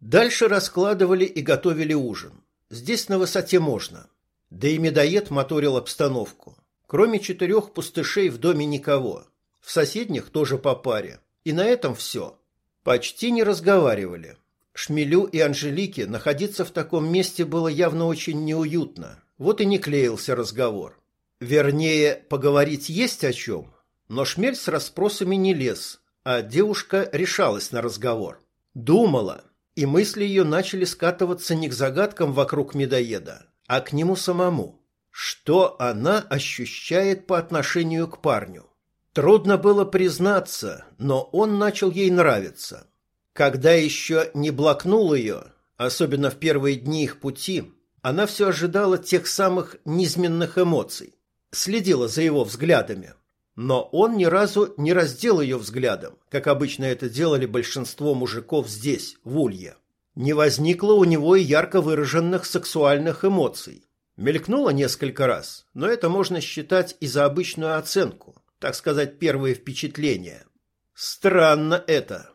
Дальше раскладывали и готовили ужин. Здесь на высоте можно. Да и медоед моторил обстановку. Кроме четырех пустышей в доме никого. В соседних тоже по паре. И на этом все. Почти не разговаривали. Шмелю и Анжелике находиться в таком месте было явно очень неуютно. Вот и не клеился разговор. Вернее, поговорить есть о чем. Но Шмель с расспросами не лез, а девушка решалась на разговор. Думала, и мысли ее начали скатываться не к загадкам вокруг медоеда, а к нему самому. Что она ощущает по отношению к парню? Трудно было признаться, но он начал ей нравиться. Когда еще не блокнул ее, особенно в первые дни их пути, она все ожидала тех самых низменных эмоций, следила за его взглядами. Но он ни разу не раздел ее взглядом, как обычно это делали большинство мужиков здесь, в Улье. Не возникло у него и ярко выраженных сексуальных эмоций. Мелькнуло несколько раз, но это можно считать и за обычную оценку, так сказать, первые впечатления. Странно это.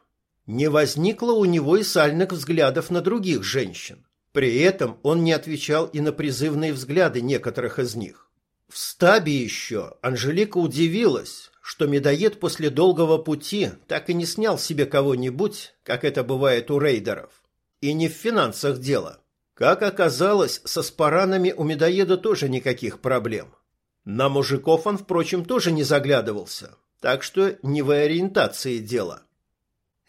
Не возникло у него и сальных взглядов на других женщин. При этом он не отвечал и на призывные взгляды некоторых из них. В стабе еще Анжелика удивилась, что медоед после долгого пути так и не снял себе кого-нибудь, как это бывает у рейдеров. И не в финансах дело. Как оказалось, со спаранами у медоеда тоже никаких проблем. На мужиков он, впрочем, тоже не заглядывался, так что не в ориентации дело.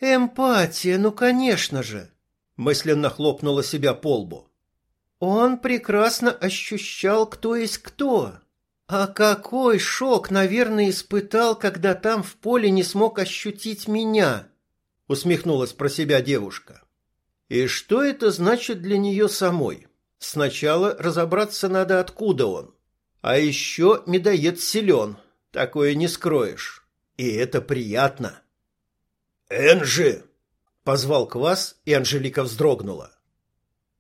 «Эмпатия, ну, конечно же!» мысленно хлопнула себя по лбу. Он прекрасно ощущал, кто есть кто. А какой шок, наверное, испытал, когда там в поле не смог ощутить меня, усмехнулась про себя девушка. И что это значит для нее самой? Сначала разобраться надо, откуда он. А еще медоед силен, такое не скроешь. И это приятно. «Энжи!» — позвал Квас, и Анжелика вздрогнула.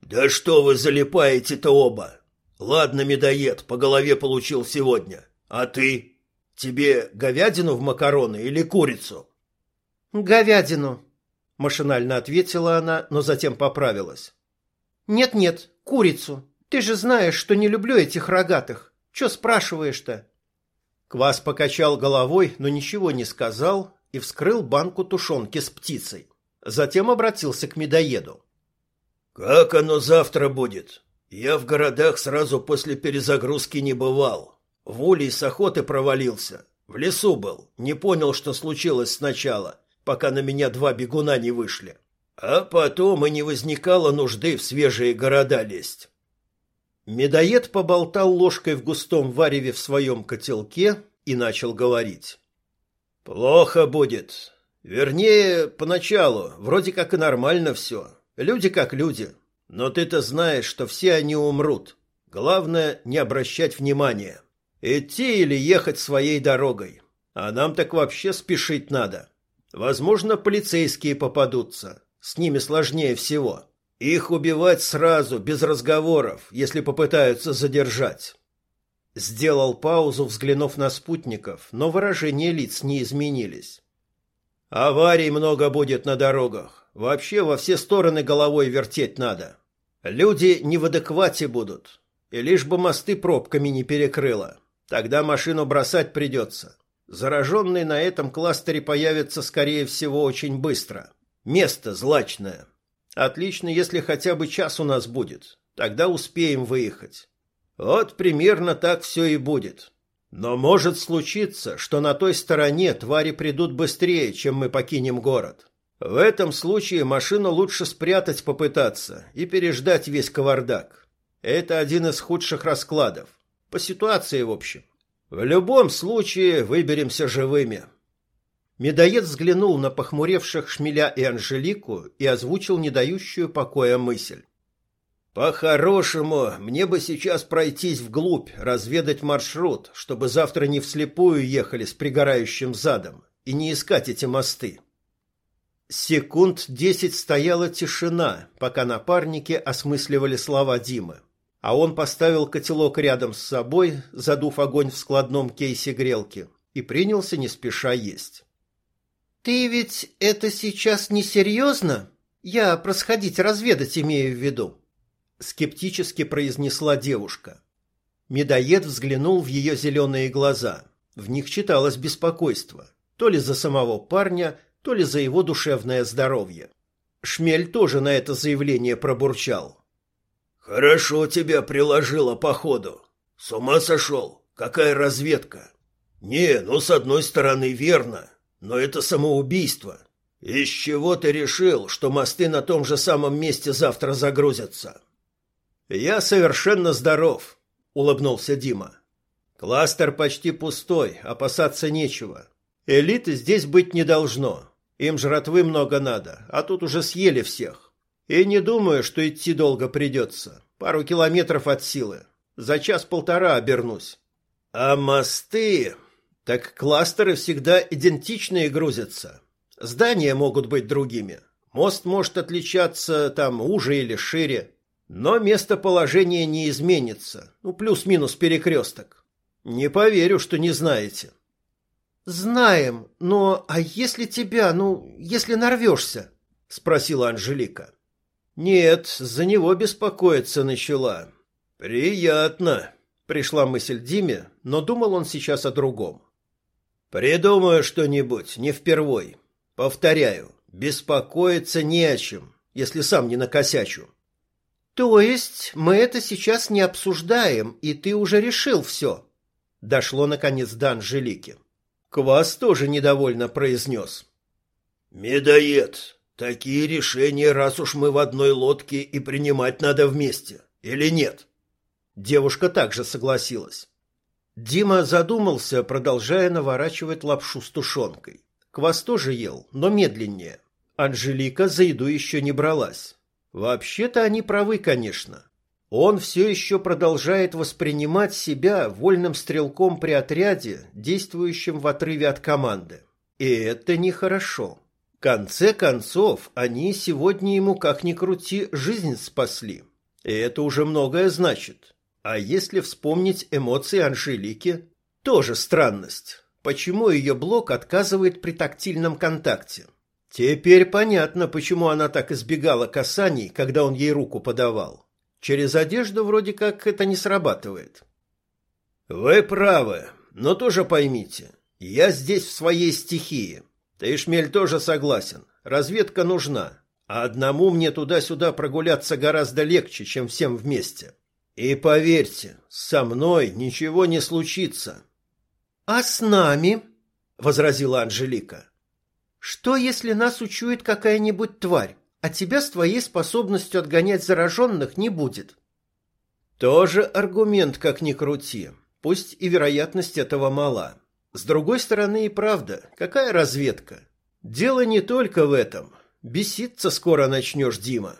«Да что вы залипаете-то оба? Ладно, медоед, по голове получил сегодня. А ты? Тебе говядину в макароны или курицу?» «Говядину», — машинально ответила она, но затем поправилась. «Нет-нет, курицу. Ты же знаешь, что не люблю этих рогатых. Че спрашиваешь-то?» Квас покачал головой, но ничего не сказал и вскрыл банку тушенки с птицей. Затем обратился к медоеду. «Как оно завтра будет? Я в городах сразу после перезагрузки не бывал. В улей с охоты провалился. В лесу был. Не понял, что случилось сначала, пока на меня два бегуна не вышли. А потом и не возникало нужды в свежие города лезть». Медоед поболтал ложкой в густом вареве в своем котелке и начал говорить. «Плохо будет. Вернее, поначалу, вроде как и нормально все. Люди как люди. Но ты-то знаешь, что все они умрут. Главное, не обращать внимания. Идти или ехать своей дорогой. А нам так вообще спешить надо. Возможно, полицейские попадутся. С ними сложнее всего. Их убивать сразу, без разговоров, если попытаются задержать. Сделал паузу, взглянув на спутников, но выражения лиц не изменились. Аварий много будет на дорогах. Вообще во все стороны головой вертеть надо. Люди не в адеквате будут. И лишь бы мосты пробками не перекрыло. Тогда машину бросать придется. Зараженный на этом кластере появится, скорее всего, очень быстро. Место злачное. Отлично, если хотя бы час у нас будет. Тогда успеем выехать. Вот примерно так все и будет. Но может случиться, что на той стороне твари придут быстрее, чем мы покинем город. В этом случае машину лучше спрятать попытаться и переждать весь кавардак. Это один из худших раскладов. По ситуации, в общем. В любом случае выберемся живыми. Медоед взглянул на похмуревших Шмеля и Анжелику и озвучил не дающую покоя мысль. По-хорошему, мне бы сейчас пройтись вглубь, разведать маршрут, чтобы завтра не вслепую ехали с пригорающим задом и не искать эти мосты. Секунд десять стояла тишина, пока напарники осмысливали слова Димы. А он поставил котелок рядом с собой, задув огонь в складном кейсе грелки, и принялся не спеша есть. «Ты ведь это сейчас не серьезно? Я просходить разведать имею в виду», скептически произнесла девушка. Медоед взглянул в ее зеленые глаза. В них читалось беспокойство, то ли за самого парня, то ли за его душевное здоровье. Шмель тоже на это заявление пробурчал. «Хорошо тебя приложило, походу. С ума сошел? Какая разведка? Не, ну, с одной стороны, верно, но это самоубийство. Из чего ты решил, что мосты на том же самом месте завтра загрузятся?» «Я совершенно здоров», — улыбнулся Дима. «Кластер почти пустой, опасаться нечего. Элиты здесь быть не должно. Им жратвы много надо, а тут уже съели всех. И не думаю, что идти долго придется. Пару километров от силы. За час-полтора обернусь». «А мосты...» Так кластеры всегда идентичные грузятся. Здания могут быть другими. Мост может отличаться там уже или шире. Но местоположение не изменится. Ну, плюс-минус перекресток. Не поверю, что не знаете. Знаем, но а если тебя, ну, если нарвешься? Спросила Анжелика. Нет, за него беспокоиться начала. Приятно. Пришла мысль Диме, но думал он сейчас о другом. Придумаю что-нибудь, не впервой. Повторяю, беспокоиться не о чем, если сам не накосячу. То есть мы это сейчас не обсуждаем, и ты уже решил все? Дошло наконец до Анжелики. Квас тоже недовольно произнес. Медоед, такие решения, раз уж мы в одной лодке, и принимать надо вместе, или нет? Девушка также согласилась. Дима задумался, продолжая наворачивать лапшу с тушенкой. Квас тоже ел, но медленнее. Анжелика за еду еще не бралась. Вообще-то они правы, конечно. Он все еще продолжает воспринимать себя вольным стрелком при отряде, действующим в отрыве от команды. И это нехорошо. В конце концов, они сегодня ему, как ни крути, жизнь спасли. И это уже многое значит. А если вспомнить эмоции Анжелики, тоже странность. Почему ее блок отказывает при тактильном контакте? Теперь понятно, почему она так избегала касаний, когда он ей руку подавал. Через одежду вроде как это не срабатывает. Вы правы, но тоже поймите, я здесь в своей стихии. Ты, Шмель, тоже согласен. Разведка нужна, а одному мне туда-сюда прогуляться гораздо легче, чем всем вместе. И поверьте, со мной ничего не случится. А с нами, возразила Анжелика. Что, если нас учует какая-нибудь тварь, а тебя с твоей способностью отгонять зараженных не будет? Тоже аргумент, как ни крути. Пусть и вероятность этого мала. С другой стороны и правда, какая разведка? Дело не только в этом. Беситься скоро начнешь, Дима.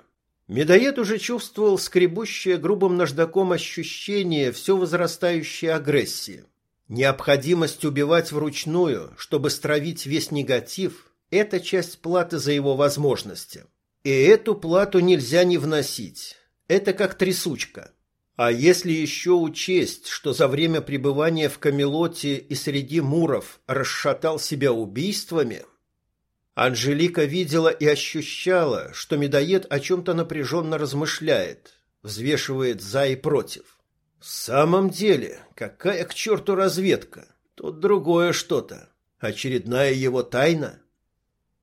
Медоед уже чувствовал скребущее грубым наждаком ощущение все возрастающей агрессии. Необходимость убивать вручную, чтобы стравить весь негатив – это часть платы за его возможности. И эту плату нельзя не вносить. Это как трясучка. А если еще учесть, что за время пребывания в Камелоте и среди муров расшатал себя убийствами – Анжелика видела и ощущала, что медоед о чем-то напряженно размышляет, взвешивает за и против. В самом деле, какая к черту разведка? Тут другое что-то. Очередная его тайна?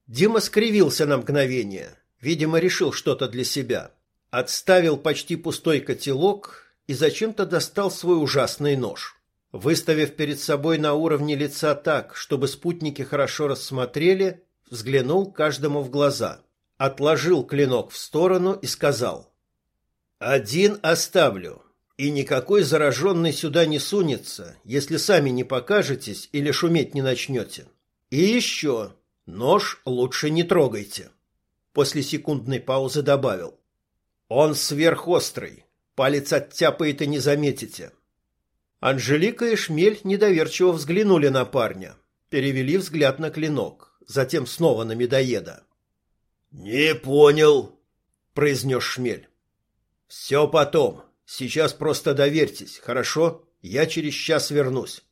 Дима скривился на мгновение, видимо, решил что-то для себя. Отставил почти пустой котелок и зачем-то достал свой ужасный нож. Выставив перед собой на уровне лица так, чтобы спутники хорошо рассмотрели, взглянул каждому в глаза, отложил клинок в сторону и сказал: "Один оставлю, и никакой зараженный сюда не сунется, если сами не покажетесь или шуметь не начнете. И еще, нож лучше не трогайте". После секундной паузы добавил: "Он сверхострый, палец оттяпает и не заметите". Анжелика и Шмель недоверчиво взглянули на парня, перевели взгляд на клинок затем снова на медоеда. «Не понял», — произнес Шмель. «Все потом. Сейчас просто доверьтесь, хорошо? Я через час вернусь».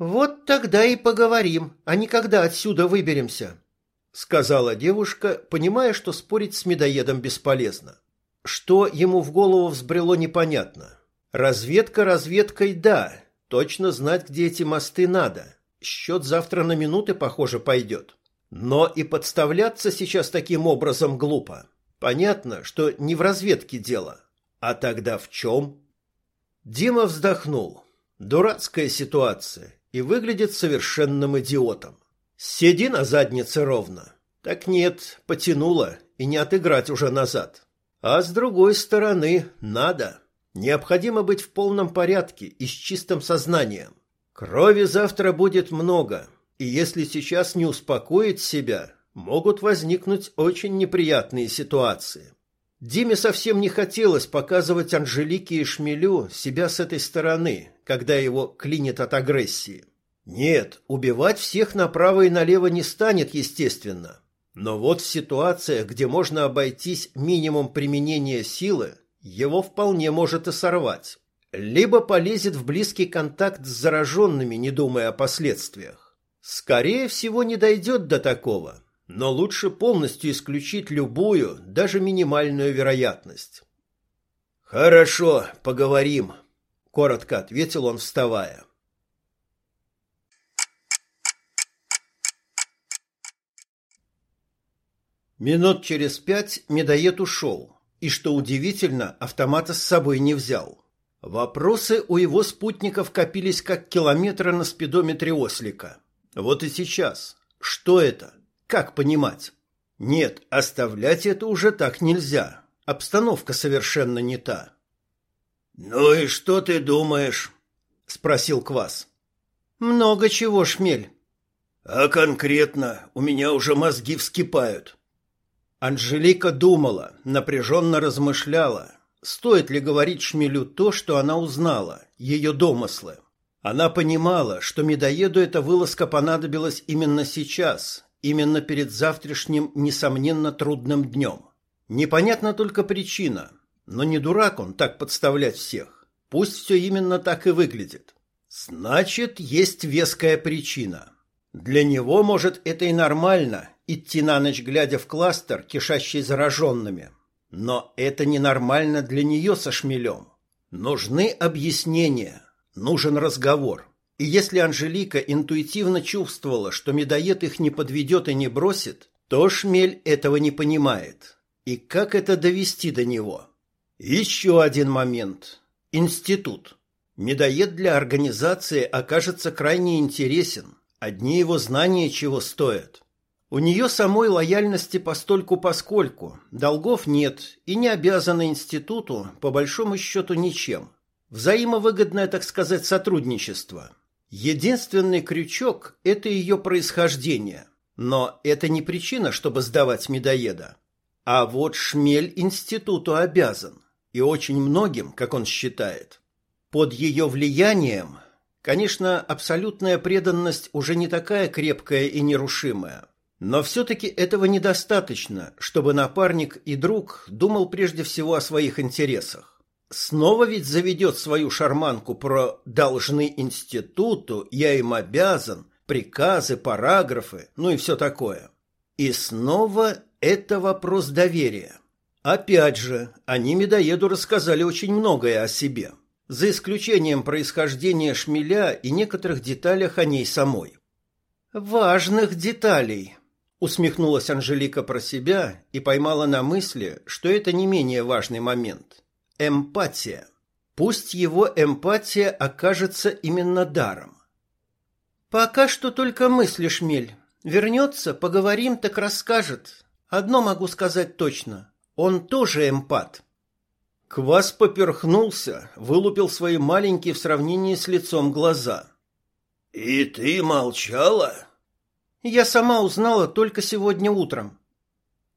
«Вот тогда и поговорим, а не когда отсюда выберемся», — сказала девушка, понимая, что спорить с медоедом бесполезно. Что ему в голову взбрело непонятно. Разведка разведкой да, точно знать, где эти мосты надо. Счет завтра на минуты, похоже, пойдет. Но и подставляться сейчас таким образом глупо. Понятно, что не в разведке дело. А тогда в чем? Дима вздохнул. Дурацкая ситуация. И выглядит совершенным идиотом. Сиди на заднице ровно. Так нет, потянуло, и не отыграть уже назад. А с другой стороны, надо. Необходимо быть в полном порядке и с чистым сознанием. Крови завтра будет много, и если сейчас не успокоить себя, могут возникнуть очень неприятные ситуации. Диме совсем не хотелось показывать Анжелике и Шмелю себя с этой стороны, когда его клинит от агрессии. Нет, убивать всех направо и налево не станет, естественно. Но вот в ситуациях, где можно обойтись минимум применения силы, его вполне может и сорвать. Либо полезет в близкий контакт с зараженными, не думая о последствиях. Скорее всего, не дойдет до такого, но лучше полностью исключить любую, даже минимальную вероятность. «Хорошо, поговорим», — коротко ответил он, вставая. Минут через пять медоед ушел, и, что удивительно, автомата с собой не взял. Вопросы у его спутников копились как километры на спидометре ослика. Вот и сейчас. Что это? Как понимать? Нет, оставлять это уже так нельзя. Обстановка совершенно не та. «Ну и что ты думаешь?» — спросил Квас. «Много чего, Шмель». «А конкретно у меня уже мозги вскипают». Анжелика думала, напряженно размышляла, стоит ли говорить Шмелю то, что она узнала, ее домыслы. Она понимала, что медоеду эта вылазка понадобилась именно сейчас, именно перед завтрашним, несомненно, трудным днем. Непонятна только причина, но не дурак он так подставлять всех. Пусть все именно так и выглядит. Значит, есть веская причина. Для него, может, это и нормально, идти на ночь, глядя в кластер, кишащий зараженными. Но это ненормально для нее со шмелем. Нужны объяснения, нужен разговор. И если Анжелика интуитивно чувствовала, что медоед их не подведет и не бросит, то шмель этого не понимает. И как это довести до него? Еще один момент. Институт. Медоед для организации окажется крайне интересен. Одни его знания чего стоят. У нее самой лояльности постольку-поскольку, долгов нет и не обязана институту, по большому счету, ничем. Взаимовыгодное, так сказать, сотрудничество. Единственный крючок – это ее происхождение. Но это не причина, чтобы сдавать медоеда. А вот Шмель институту обязан. И очень многим, как он считает. Под ее влиянием, конечно, абсолютная преданность уже не такая крепкая и нерушимая. Но все-таки этого недостаточно, чтобы напарник и друг думал прежде всего о своих интересах. Снова ведь заведет свою шарманку про «должны институту», «я им обязан», приказы, параграфы, ну и все такое. И снова это вопрос доверия. Опять же, они медоеду рассказали очень многое о себе, за исключением происхождения шмеля и некоторых деталях о ней самой. «Важных деталей», Усмехнулась Анжелика про себя и поймала на мысли, что это не менее важный момент. Эмпатия. Пусть его эмпатия окажется именно даром. Пока что только мысли, Шмель. Вернется, поговорим, так расскажет. Одно могу сказать точно. Он тоже эмпат. Квас поперхнулся, вылупил свои маленькие в сравнении с лицом глаза. «И ты молчала?» Я сама узнала только сегодня утром.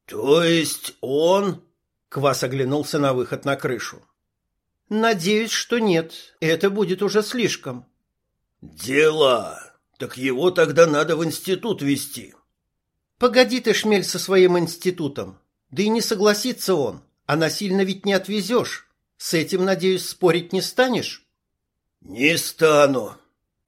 То есть он... Квас оглянулся на выход на крышу. Надеюсь, что нет. Это будет уже слишком. Дела. Так его тогда надо в институт вести. Погоди ты, шмель, со своим институтом. Да и не согласится он. А насильно ведь не отвезешь. С этим, надеюсь, спорить не станешь? Не стану,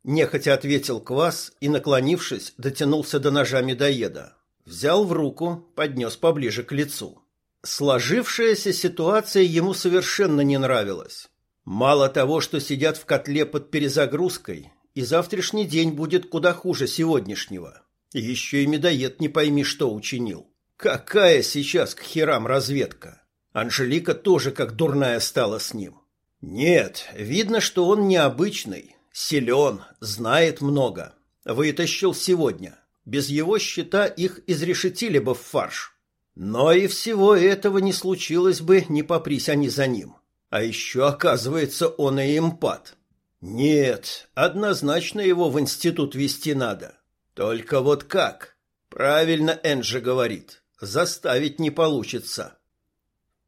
Нехотя ответил Квас и, наклонившись, дотянулся до ножа медоеда. Взял в руку, поднес поближе к лицу. Сложившаяся ситуация ему совершенно не нравилась. Мало того, что сидят в котле под перезагрузкой, и завтрашний день будет куда хуже сегодняшнего. Еще и медоед не пойми, что учинил. Какая сейчас к херам разведка? Анжелика тоже как дурная стала с ним. Нет, видно, что он необычный, Силен, знает много. Вытащил сегодня. Без его счета их изрешетили бы в фарш. Но и всего этого не случилось бы, не попрись они за ним. А еще, оказывается, он и импат. Нет, однозначно его в институт вести надо. Только вот как? Правильно Энджи говорит. Заставить не получится.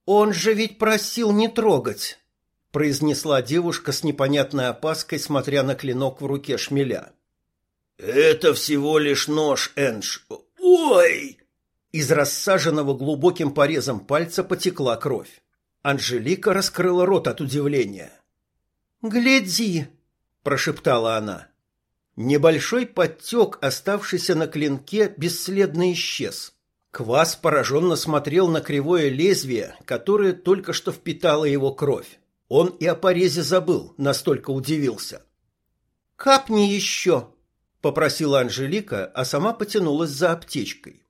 Он же ведь просил не трогать произнесла девушка с непонятной опаской, смотря на клинок в руке шмеля. Это всего лишь нож, Эндж. Ой! Из рассаженного глубоким порезом пальца потекла кровь. Анжелика раскрыла рот от удивления. «Гляди!» – прошептала она. Небольшой подтек, оставшийся на клинке, бесследно исчез. Квас пораженно смотрел на кривое лезвие, которое только что впитало его кровь. Он и о порезе забыл, настолько удивился. «Капни еще!» — попросила Анжелика, а сама потянулась за аптечкой.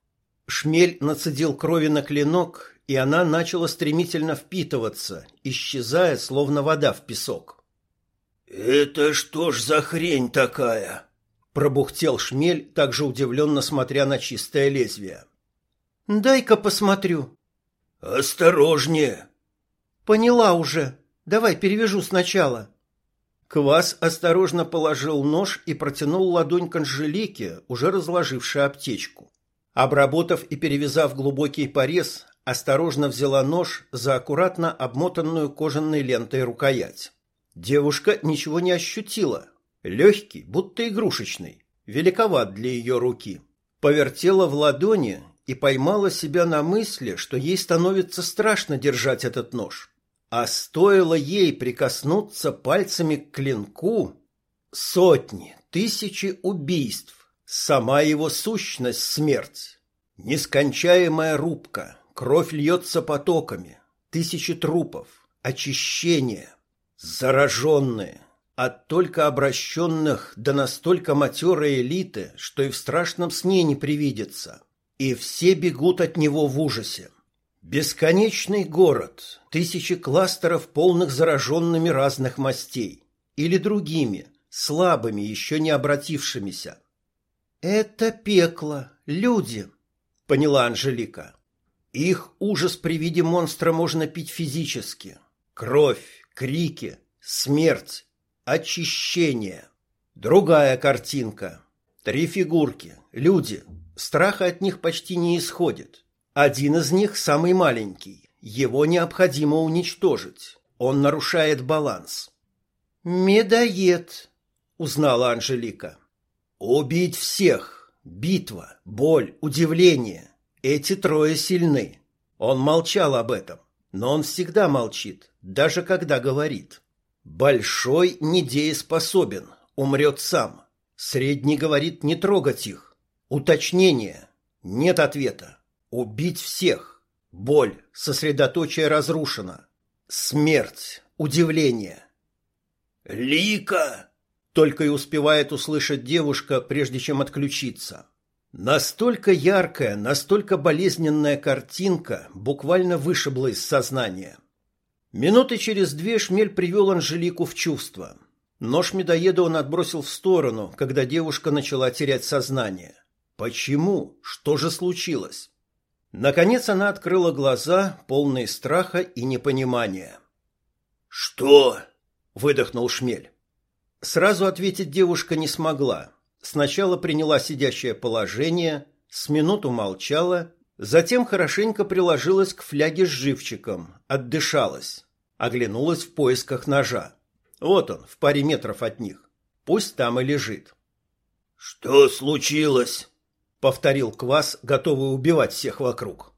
Шмель нацедил крови на клинок, и она начала стремительно впитываться, исчезая, словно вода в песок. «Это что ж за хрень такая?» Пробухтел шмель, также удивленно смотря на чистое лезвие. «Дай-ка посмотрю». «Осторожнее». «Поняла уже. Давай перевяжу сначала». Квас осторожно положил нож и протянул ладонь к Анжелике, уже разложившей аптечку. Обработав и перевязав глубокий порез, осторожно взяла нож за аккуратно обмотанную кожаной лентой рукоять. Девушка ничего не ощутила. Легкий, будто игрушечный, великоват для ее руки. Повертела в ладони и поймала себя на мысли, что ей становится страшно держать этот нож. А стоило ей прикоснуться пальцами к клинку, сотни, тысячи убийств, сама его сущность смерть, нескончаемая рубка, кровь льется потоками, тысячи трупов, очищение, Зараженные, от только обращенных до настолько матерой элиты, что и в страшном сне не привидится. И все бегут от него в ужасе. Бесконечный город, тысячи кластеров, полных зараженными разных мастей. Или другими, слабыми, еще не обратившимися. «Это пекло, люди», — поняла Анжелика. Их ужас при виде монстра можно пить физически. Кровь, крики, смерть, очищение. Другая картинка. Три фигурки, люди. Страха от них почти не исходит. Один из них самый маленький. Его необходимо уничтожить. Он нарушает баланс. «Медоед», — узнала Анжелика. «Убить всех. Битва, боль, удивление. Эти трое сильны». Он молчал об этом, но он всегда молчит, даже когда говорит. Большой недееспособен, умрет сам. Средний говорит не трогать их. Уточнение. Нет ответа. Убить всех. Боль, сосредоточие разрушено. Смерть, удивление. «Лика!» Только и успевает услышать девушка, прежде чем отключиться. Настолько яркая, настолько болезненная картинка буквально вышибла из сознания. Минуты через две шмель привел Анжелику в чувство. Нож медоеда он отбросил в сторону, когда девушка начала терять сознание. Почему? Что же случилось? Наконец она открыла глаза, полные страха и непонимания. «Что?» — выдохнул шмель. Сразу ответить девушка не смогла. Сначала приняла сидящее положение, с минуту молчала, Затем хорошенько приложилась к фляге с живчиком, отдышалась, оглянулась в поисках ножа. Вот он, в паре метров от них. Пусть там и лежит. «Что случилось?» — повторил Квас, готовый убивать всех вокруг.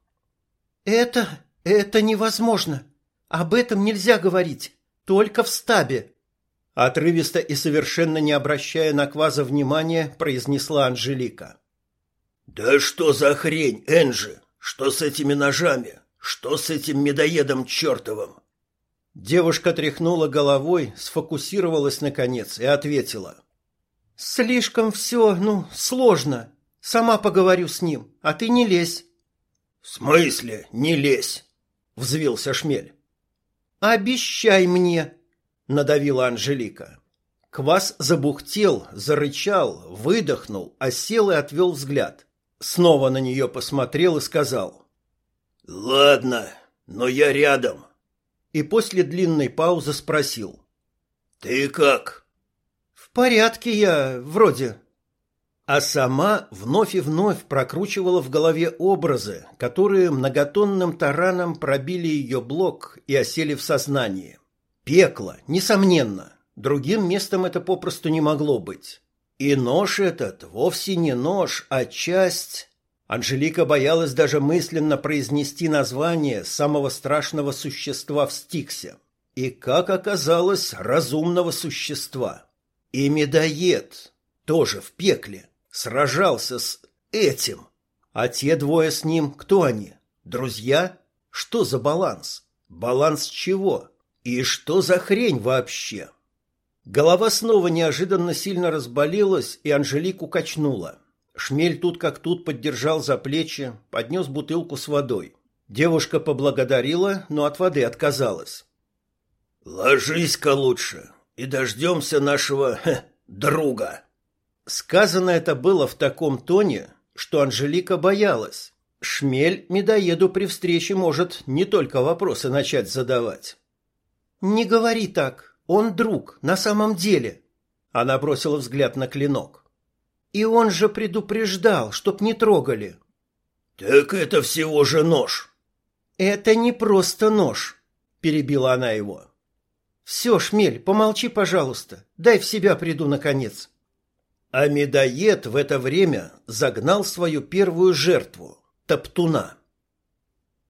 «Это... это невозможно. Об этом нельзя говорить. Только в стабе». Отрывисто и совершенно не обращая на Кваза внимания, произнесла Анжелика. «Да что за хрень, Энджи? Что с этими ножами? Что с этим медоедом чертовым?» Девушка тряхнула головой, сфокусировалась наконец и ответила. «Слишком все, ну, сложно. Сама поговорю с ним, а ты не лезь». «В смысле не лезь?» — взвился Шмель. «Обещай мне», — надавила Анжелика. Квас забухтел, зарычал, выдохнул, осел и отвел взгляд. Снова на нее посмотрел и сказал. «Ладно, но я рядом». И после длинной паузы спросил. «Ты как?» «В порядке я, вроде». А сама вновь и вновь прокручивала в голове образы, которые многотонным тараном пробили ее блок и осели в сознании. Пекло, несомненно. Другим местом это попросту не могло быть. И нож этот вовсе не нож, а часть... Анжелика боялась даже мысленно произнести название самого страшного существа в Стиксе. И, как оказалось, разумного существа. И медоед, тоже в пекле, сражался с этим. А те двое с ним, кто они? Друзья? Что за баланс? Баланс чего? И что за хрень вообще? Голова снова неожиданно сильно разболелась, и Анжелику качнула. Шмель тут как тут поддержал за плечи, поднес бутылку с водой. Девушка поблагодарила, но от воды отказалась. «Ложись-ка лучше, и дождемся нашего хе, друга». Сказано это было в таком тоне, что Анжелика боялась. Шмель медоеду при встрече может не только вопросы начать задавать. «Не говори так, он друг, на самом деле». Она бросила взгляд на клинок. «И он же предупреждал, чтоб не трогали». «Так это всего же нож». «Это не просто нож», — перебила она его. «Все, Шмель, помолчи, пожалуйста. Дай в себя приду, наконец». А медоед в это время загнал свою первую жертву — топтуна.